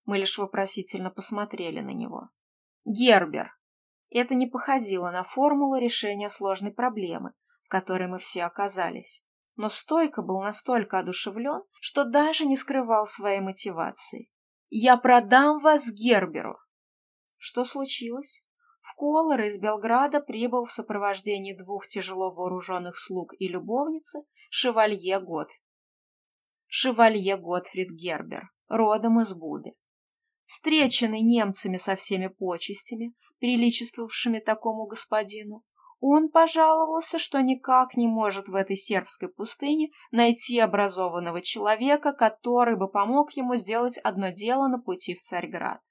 Мы лишь вопросительно посмотрели на него. «Гербер!» Это не походило на формулу решения сложной проблемы, в которой мы все оказались. Но Стойко был настолько одушевлен, что даже не скрывал своей мотивации. «Я продам вас Герберу!» «Что случилось?» В Колор из Белграда прибыл в сопровождении двух тяжело вооруженных слуг и любовницы Шевалье Год. Шевалье Готфрид Гербер, родом из Буды. Встреченный немцами со всеми почестями, приличествовавшими такому господину, он пожаловался, что никак не может в этой сербской пустыне найти образованного человека, который бы помог ему сделать одно дело на пути в Царьград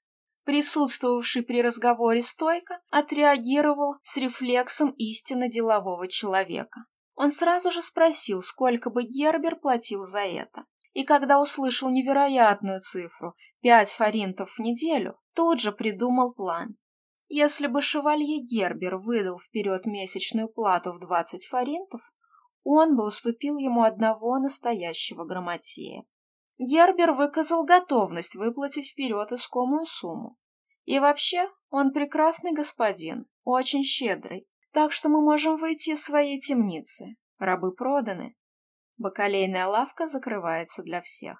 присутствовавший при разговоре стойко, отреагировал с рефлексом истинно делового человека. Он сразу же спросил, сколько бы Гербер платил за это. И когда услышал невероятную цифру – пять форинтов в неделю, тут же придумал план. Если бы шевалье Гербер выдал вперед месячную плату в 20 форинтов, он бы уступил ему одного настоящего грамотея. Гербер выказал готовность выплатить вперед искомую сумму. И вообще, он прекрасный господин, очень щедрый, так что мы можем выйти из своей темницы. Рабы проданы. Бакалейная лавка закрывается для всех.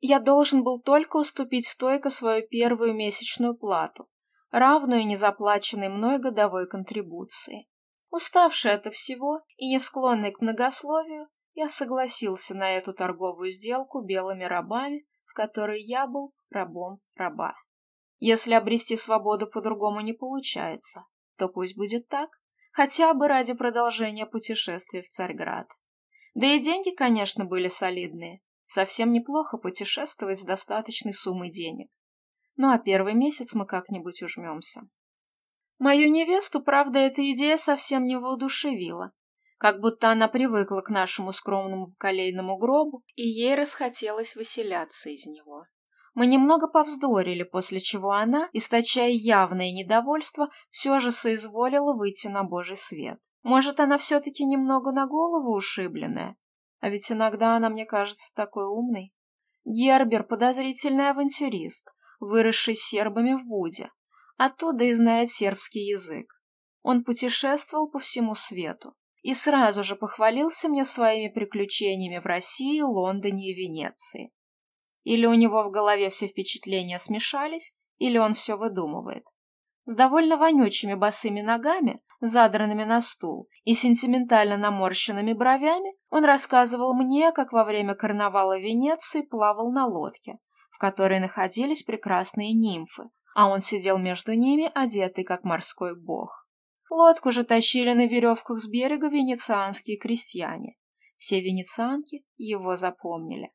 Я должен был только уступить стойко свою первую месячную плату, равную незаплаченной мной годовой контрибуции. Уставший от всего и не склонный к многословию, я согласился на эту торговую сделку белыми рабами, в которой я был рабом раба. Если обрести свободу по-другому не получается, то пусть будет так, хотя бы ради продолжения путешествия в Царьград. Да и деньги, конечно, были солидные. Совсем неплохо путешествовать с достаточной суммой денег. Ну а первый месяц мы как-нибудь ужмемся. Мою невесту, правда, эта идея совсем не воодушевила, как будто она привыкла к нашему скромному колейному гробу, и ей расхотелось выселяться из него. Мы немного повздорили, после чего она, источая явное недовольство, все же соизволила выйти на божий свет. Может, она все-таки немного на голову ушибленная? А ведь иногда она мне кажется такой умной. Гербер – подозрительный авантюрист, выросший сербами в Буде. Оттуда и знает сербский язык. Он путешествовал по всему свету, и сразу же похвалился мне своими приключениями в России, Лондоне и Венеции. Или у него в голове все впечатления смешались, или он все выдумывает. С довольно вонючими босыми ногами, задранными на стул и сентиментально наморщенными бровями, он рассказывал мне, как во время карнавала Венеции плавал на лодке, в которой находились прекрасные нимфы, а он сидел между ними, одетый как морской бог. Лодку же тащили на веревках с берега венецианские крестьяне. Все венецианки его запомнили.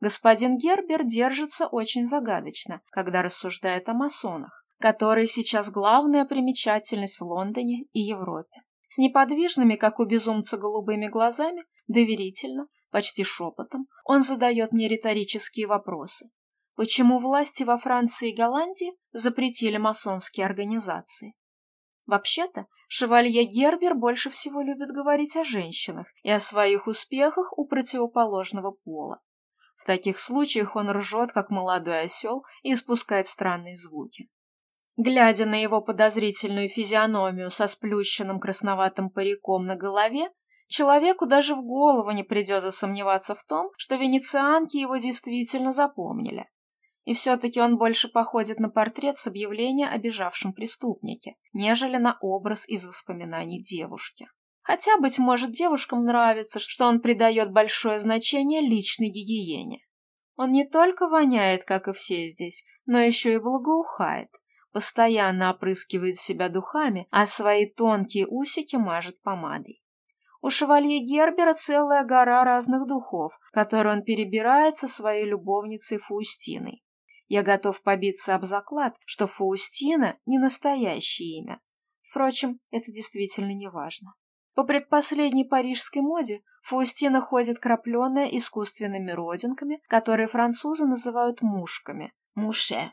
Господин Гербер держится очень загадочно, когда рассуждает о масонах, которые сейчас главная примечательность в Лондоне и Европе. С неподвижными, как у безумца, голубыми глазами, доверительно, почти шепотом, он задает мне риторические вопросы. Почему власти во Франции и Голландии запретили масонские организации? Вообще-то, шевалье Гербер больше всего любит говорить о женщинах и о своих успехах у противоположного пола. В таких случаях он ржет, как молодой осел, и испускает странные звуки. Глядя на его подозрительную физиономию со сплющенным красноватым париком на голове, человеку даже в голову не придет засомневаться в том, что венецианки его действительно запомнили и все-таки он больше походит на портрет с объявления о бежавшем преступнике, нежели на образ из воспоминаний девушки. Хотя, быть может, девушкам нравится, что он придает большое значение личной гигиене. Он не только воняет, как и все здесь, но еще и благоухает, постоянно опрыскивает себя духами, а свои тонкие усики мажет помадой. У шевалье Гербера целая гора разных духов, которые он перебирает со своей любовницей Фаустиной. Я готов побиться об заклад, что Фаустина — не настоящее имя. Впрочем, это действительно не важно. По предпоследней парижской моде Фаустина ходит крапленная искусственными родинками, которые французы называют мушками. Муше.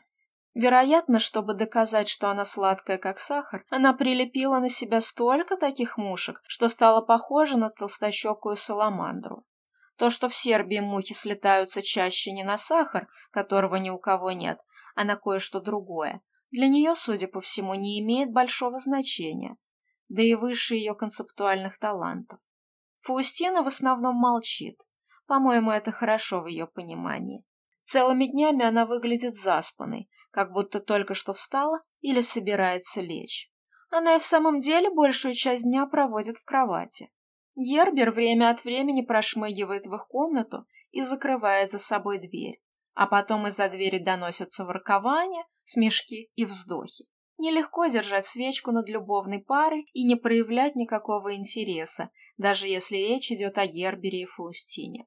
Вероятно, чтобы доказать, что она сладкая, как сахар, она прилепила на себя столько таких мушек, что стала похожа на толстощекую саламандру. То, что в Сербии мухи слетаются чаще не на сахар, которого ни у кого нет, а на кое-что другое, для нее, судя по всему, не имеет большого значения, да и выше ее концептуальных талантов. Фаустина в основном молчит. По-моему, это хорошо в ее понимании. Целыми днями она выглядит заспанной, как будто только что встала или собирается лечь. Она и в самом деле большую часть дня проводит в кровати. Гербер время от времени прошмыгивает в их комнату и закрывает за собой дверь, а потом из-за двери доносятся воркования, смешки и вздохи. Нелегко держать свечку над любовной парой и не проявлять никакого интереса, даже если речь идет о Гербере и Фаустине.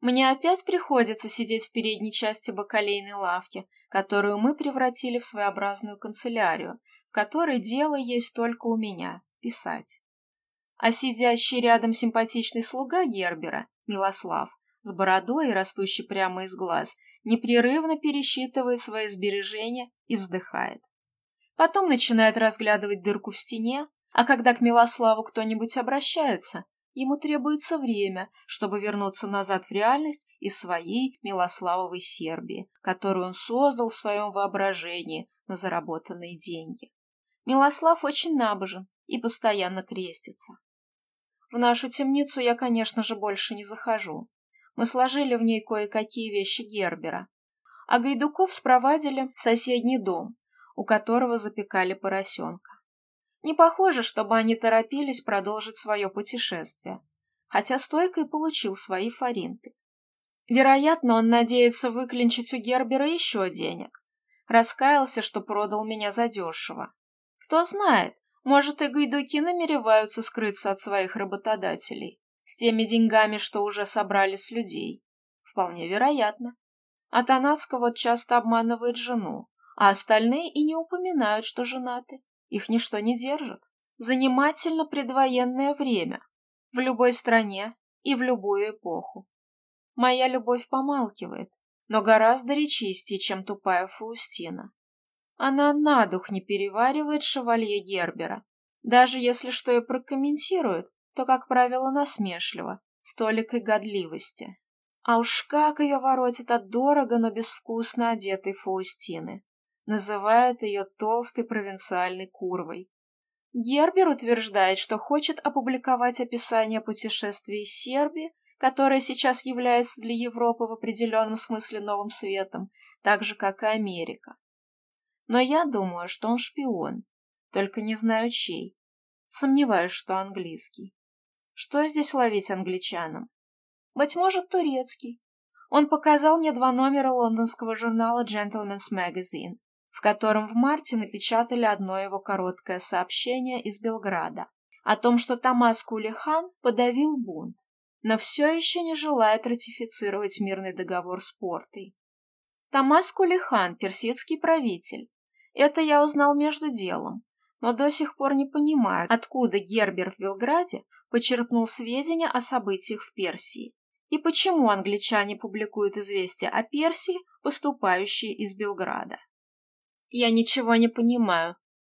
Мне опять приходится сидеть в передней части бакалейной лавки, которую мы превратили в своеобразную канцелярию, в которой дело есть только у меня – писать. а сидящий рядом симпатичный слуга Гербера, Милослав, с бородой, растущей прямо из глаз, непрерывно пересчитывает свои сбережения и вздыхает. Потом начинает разглядывать дырку в стене, а когда к Милославу кто-нибудь обращается, ему требуется время, чтобы вернуться назад в реальность из своей Милославовой Сербии, которую он создал в своем воображении на заработанные деньги. Милослав очень набожен и постоянно крестится. В нашу темницу я, конечно же, больше не захожу. Мы сложили в ней кое-какие вещи Гербера. А Гайдуков спровадили в соседний дом, у которого запекали поросенка. Не похоже, чтобы они торопились продолжить свое путешествие, хотя стойко и получил свои форинты. Вероятно, он надеется выклинчить у Гербера еще денег. Раскаялся, что продал меня задешево. Кто знает, может, и гайдуки намереваются скрыться от своих работодателей с теми деньгами, что уже собрали с людей. Вполне вероятно. Атанаско вот часто обманывает жену, а остальные и не упоминают, что женаты. Их ничто не держит. Занимательно предвоенное время. В любой стране и в любую эпоху. Моя любовь помалкивает, но гораздо речистее, чем тупая Фаустина. Она на дух не переваривает шевалье Гербера. Даже если что и прокомментирует, то, как правило, насмешливо, с толикой годливости. А уж как ее воротит от дорого, но безвкусно одетой Фаустины. Называет ее толстой провинциальной курвой. Гербер утверждает, что хочет опубликовать описание путешествий Сербии, которое сейчас является для Европы в определенном смысле новым светом, так же, как и Америка. Но я думаю, что он шпион, только не знаю чей. Сомневаюсь, что английский. Что здесь ловить англичанам? Быть может, турецкий. Он показал мне два номера лондонского журнала Gentleman's Magazine, в котором в марте напечатали одно его короткое сообщение из Белграда о том, что Томас Кулихан подавил бунт, но все еще не желает ратифицировать мирный договор с Портой. Томас Кулихан – персидский правитель, это я узнал между делом, но до сих пор не понимаю, откуда Гербер в Белграде почерпнул сведения о событиях в Персии и почему англичане публикуют известия о Персии, поступающие из Белграда. Я ничего не понимаю.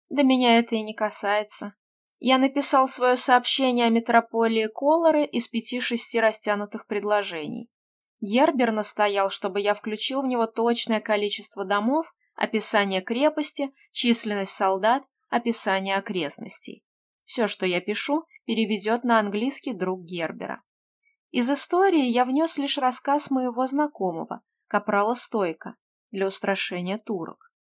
До меня это и не касается. Я написал свое сообщение о метрополии Колоры из пяти-шести растянутых предложений. Гербер настоял, чтобы я включил в него точное количество домов, описание крепости, численность солдат, описание окрестностей. Все, что я пишу, переведет на английский друг Гербера. Из истории я внес лишь рассказ моего знакомого, капрала Стойка, для устрашения турок.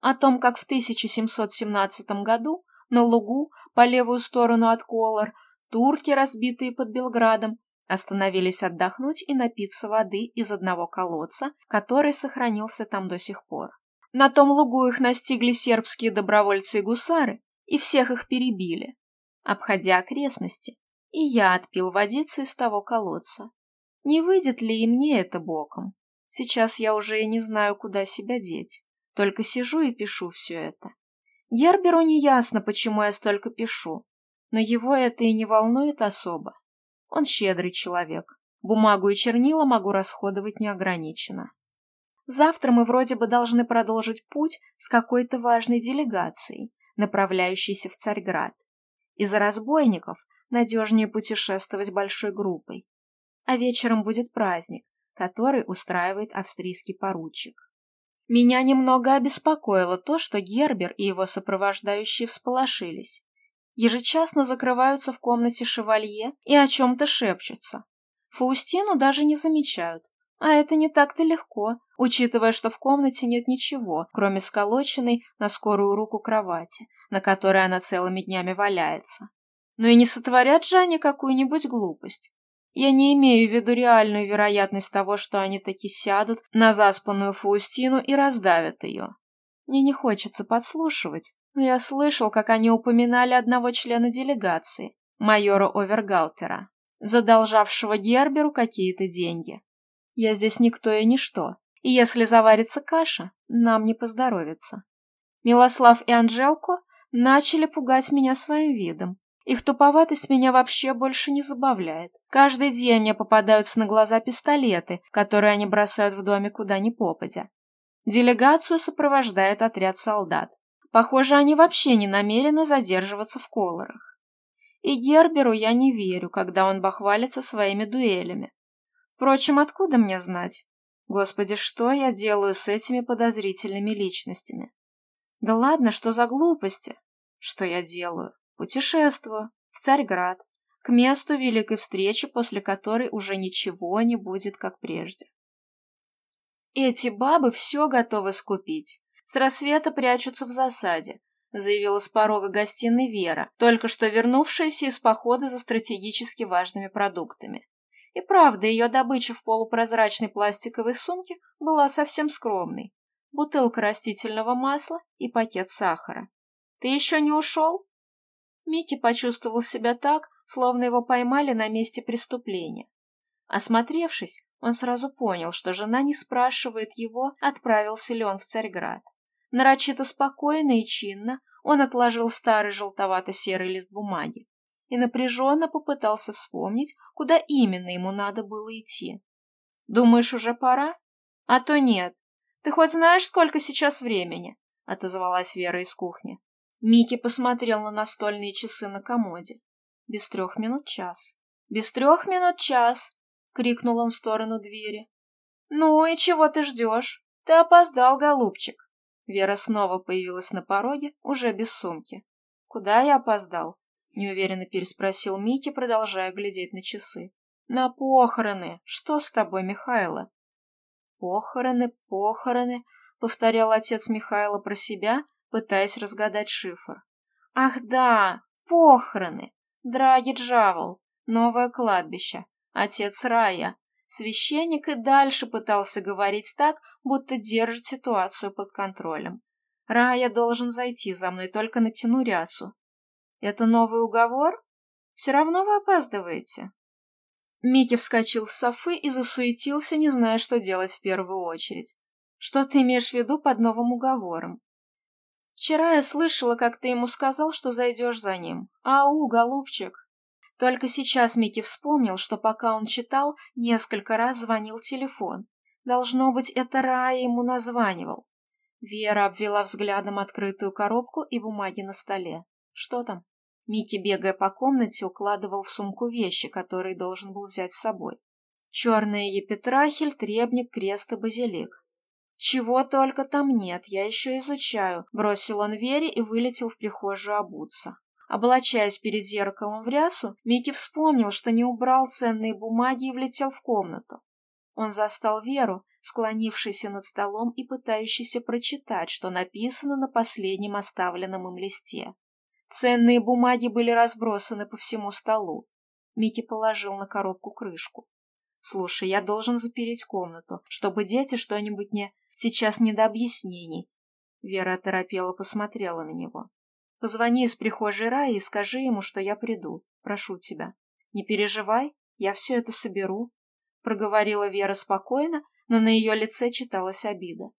О том, как в 1717 году на лугу по левую сторону от Колор турки, разбитые под Белградом, остановились отдохнуть и напиться воды из одного колодца, который сохранился там до сих пор. На том лугу их настигли сербские добровольцы и гусары, и всех их перебили. Обходя окрестности, и я отпил водицы из того колодца. Не выйдет ли и мне это боком? Сейчас я уже и не знаю, куда себя деть. Только сижу и пишу все это. Герберу не ясно, почему я столько пишу, но его это и не волнует особо. Он щедрый человек. Бумагу и чернила могу расходовать неограниченно. Завтра мы вроде бы должны продолжить путь с какой-то важной делегацией, направляющейся в Царьград. из разбойников надежнее путешествовать большой группой. А вечером будет праздник, который устраивает австрийский поручик. Меня немного обеспокоило то, что Гербер и его сопровождающие всполошились. Ежечасно закрываются в комнате шевалье и о чем-то шепчутся. Фаустину даже не замечают, а это не так-то легко, учитывая, что в комнате нет ничего, кроме сколоченной на скорую руку кровати, на которой она целыми днями валяется. Но ну и не сотворят же они какую-нибудь глупость. Я не имею в виду реальную вероятность того, что они таки сядут на заспанную Фаустину и раздавят ее. Мне не хочется подслушивать, но я слышал, как они упоминали одного члена делегации, майора Овергалтера, задолжавшего Герберу какие-то деньги. Я здесь никто и ничто, и если заварится каша, нам не поздоровится. Милослав и Анжелко начали пугать меня своим видом. Их туповатость меня вообще больше не забавляет. Каждый день мне попадаются на глаза пистолеты, которые они бросают в доме куда ни попадя. Делегацию сопровождает отряд солдат. Похоже, они вообще не намерены задерживаться в колорах. И Герберу я не верю, когда он бахвалится своими дуэлями. Впрочем, откуда мне знать? Господи, что я делаю с этими подозрительными личностями? Да ладно, что за глупости? Что я делаю? Путешествую. В Царьград. К месту великой встречи, после которой уже ничего не будет, как прежде. Эти бабы все готовы скупить. С рассвета прячутся в засаде, заявила с порога гостиной Вера, только что вернувшаяся из похода за стратегически важными продуктами. И правда, ее добыча в полупрозрачной пластиковой сумке была совсем скромной. Бутылка растительного масла и пакет сахара. «Ты еще не ушел?» Микки почувствовал себя так, словно его поймали на месте преступления. Осмотревшись, он сразу понял, что жена не спрашивает его, отправился ли он в Царьград. Нарочито спокойно и чинно он отложил старый желтовато-серый лист бумаги, и напряженно попытался вспомнить, куда именно ему надо было идти. «Думаешь, уже пора?» «А то нет. Ты хоть знаешь, сколько сейчас времени?» — отозвалась Вера из кухни. Микки посмотрел на настольные часы на комоде. «Без трех минут час. Без трех минут час!» — крикнул он в сторону двери. «Ну и чего ты ждешь? Ты опоздал, голубчик!» Вера снова появилась на пороге, уже без сумки. «Куда я опоздал?» неуверенно переспросил Микки, продолжая глядеть на часы. «На похороны! Что с тобой, Михайло?» «Похороны, похороны!» — повторял отец Михайла про себя, пытаясь разгадать шифр. «Ах да! Похороны! Драги Джавол! Новое кладбище! Отец Рая!» Священник и дальше пытался говорить так, будто держит ситуацию под контролем. «Рая должен зайти за мной, только натяну рясу. Это новый уговор? Все равно вы опаздываете. Микки вскочил с софы и засуетился, не зная, что делать в первую очередь. Что ты имеешь в виду под новым уговором? Вчера я слышала, как ты ему сказал, что зайдешь за ним. Ау, голубчик! Только сейчас Микки вспомнил, что пока он читал, несколько раз звонил телефон. Должно быть, это Рая ему названивал. Вера обвела взглядом открытую коробку и бумаги на столе. Что там? Микки, бегая по комнате, укладывал в сумку вещи, которые должен был взять с собой. Черная епитрахель, требник, крест и базилик. «Чего только там нет, я еще изучаю», — бросил он Вере и вылетел в прихожую обуться. Облачаясь перед зеркалом в рясу, Микки вспомнил, что не убрал ценные бумаги и влетел в комнату. Он застал Веру, склонившейся над столом и пытающейся прочитать, что написано на последнем оставленном им листе. Ценные бумаги были разбросаны по всему столу. Микки положил на коробку крышку. «Слушай, я должен запереть комнату, чтобы дети что-нибудь не... Сейчас не до объяснений». Вера оторопела посмотрела на него. «Позвони из прихожей Раи и скажи ему, что я приду. Прошу тебя. Не переживай, я все это соберу». Проговорила Вера спокойно, но на ее лице читалась обида.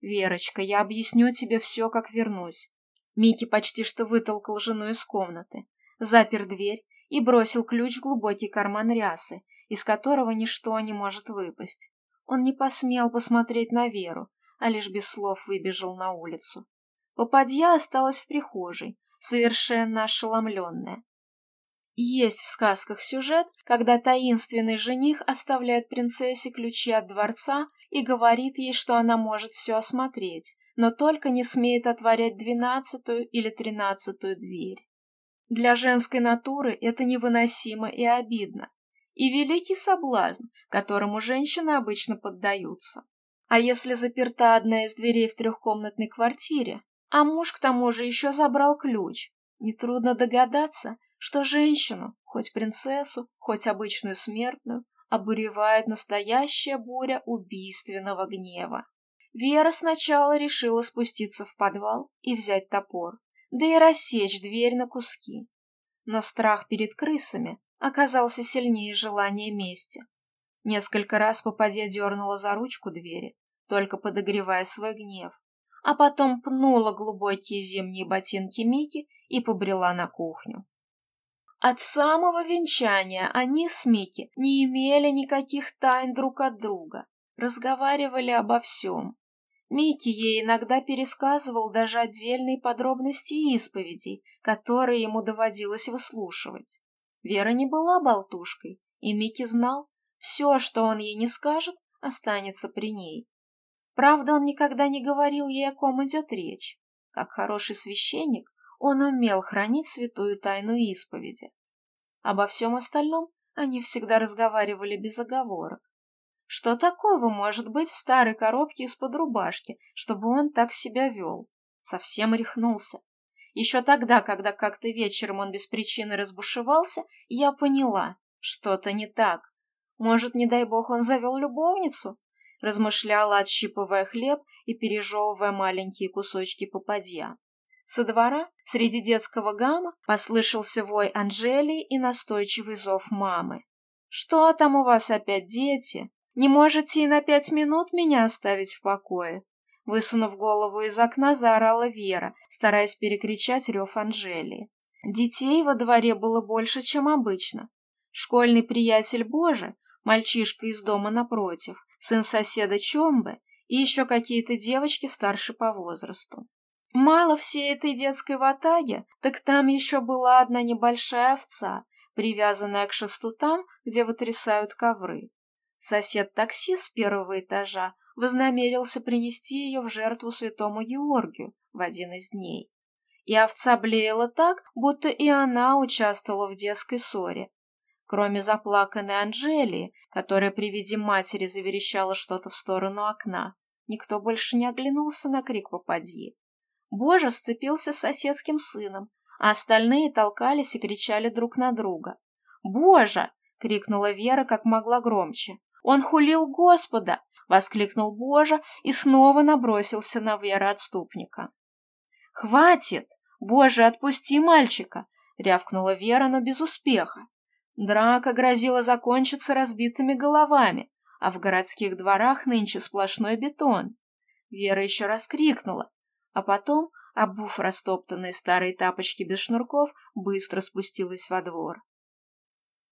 «Верочка, я объясню тебе все, как вернусь. Микки почти что вытолкал жену из комнаты, запер дверь и бросил ключ в глубокий карман рясы, из которого ничто не может выпасть. Он не посмел посмотреть на Веру, а лишь без слов выбежал на улицу. Попадья осталась в прихожей, совершенно ошеломленная. Есть в сказках сюжет, когда таинственный жених оставляет принцессе ключи от дворца и говорит ей, что она может все осмотреть, но только не смеет отворять двенадцатую или тринадцатую дверь. Для женской натуры это невыносимо и обидно, и великий соблазн, которому женщины обычно поддаются. А если заперта одна из дверей в трехкомнатной квартире, а муж к тому же еще забрал ключ, нетрудно догадаться, что женщину, хоть принцессу, хоть обычную смертную, обуревает настоящая буря убийственного гнева. Вера сначала решила спуститься в подвал и взять топор, да и рассечь дверь на куски. Но страх перед крысами оказался сильнее желания мести. Несколько раз попадя дернула за ручку двери, только подогревая свой гнев, а потом пнула глубокие зимние ботинки Мики и побрела на кухню. От самого венчания они с Мики не имели никаких тайн друг от друга, разговаривали обо всем, Микки ей иногда пересказывал даже отдельные подробности исповедей, которые ему доводилось выслушивать. Вера не была болтушкой, и Микки знал, все, что он ей не скажет, останется при ней. Правда, он никогда не говорил ей, о ком идет речь. Как хороший священник, он умел хранить святую тайну исповеди. Обо всем остальном они всегда разговаривали без оговорок. Что такого может быть в старой коробке из-под рубашки, чтобы он так себя вел? Совсем рехнулся. Еще тогда, когда как-то вечером он без причины разбушевался, я поняла, что-то не так. Может, не дай бог, он завел любовницу? Размышляла, отщипывая хлеб и пережевывая маленькие кусочки попадья. Со двора, среди детского гамма, послышался вой Анжелии и настойчивый зов мамы. «Что там у вас опять дети?» Не можете и на пять минут меня оставить в покое?» Высунув голову из окна, заорала Вера, стараясь перекричать рев Анжелии. Детей во дворе было больше, чем обычно. Школьный приятель Боже, мальчишка из дома напротив, сын соседа Чомбы и еще какие-то девочки старше по возрасту. Мало всей этой детской ватаги, так там еще была одна небольшая овца, привязанная к шестутам, где вытрясают ковры. Сосед такси с первого этажа вознамерился принести ее в жертву святому Георгию в один из дней. И овца блеяла так, будто и она участвовала в детской ссоре. Кроме заплаканной Анжелии, которая при виде матери заверещала что-то в сторону окна, никто больше не оглянулся на крик попадьи. Боже сцепился с соседским сыном, а остальные толкались и кричали друг на друга. «Боже!» — крикнула Вера как могла громче. Он хулил Господа, воскликнул Божа и снова набросился на вероотступника. «Хватит! Боже, отпусти мальчика!» — рявкнула Вера, но без успеха. Драка грозила закончиться разбитыми головами, а в городских дворах нынче сплошной бетон. Вера еще раз крикнула, а потом, обув растоптанные старые тапочки без шнурков, быстро спустилась во двор.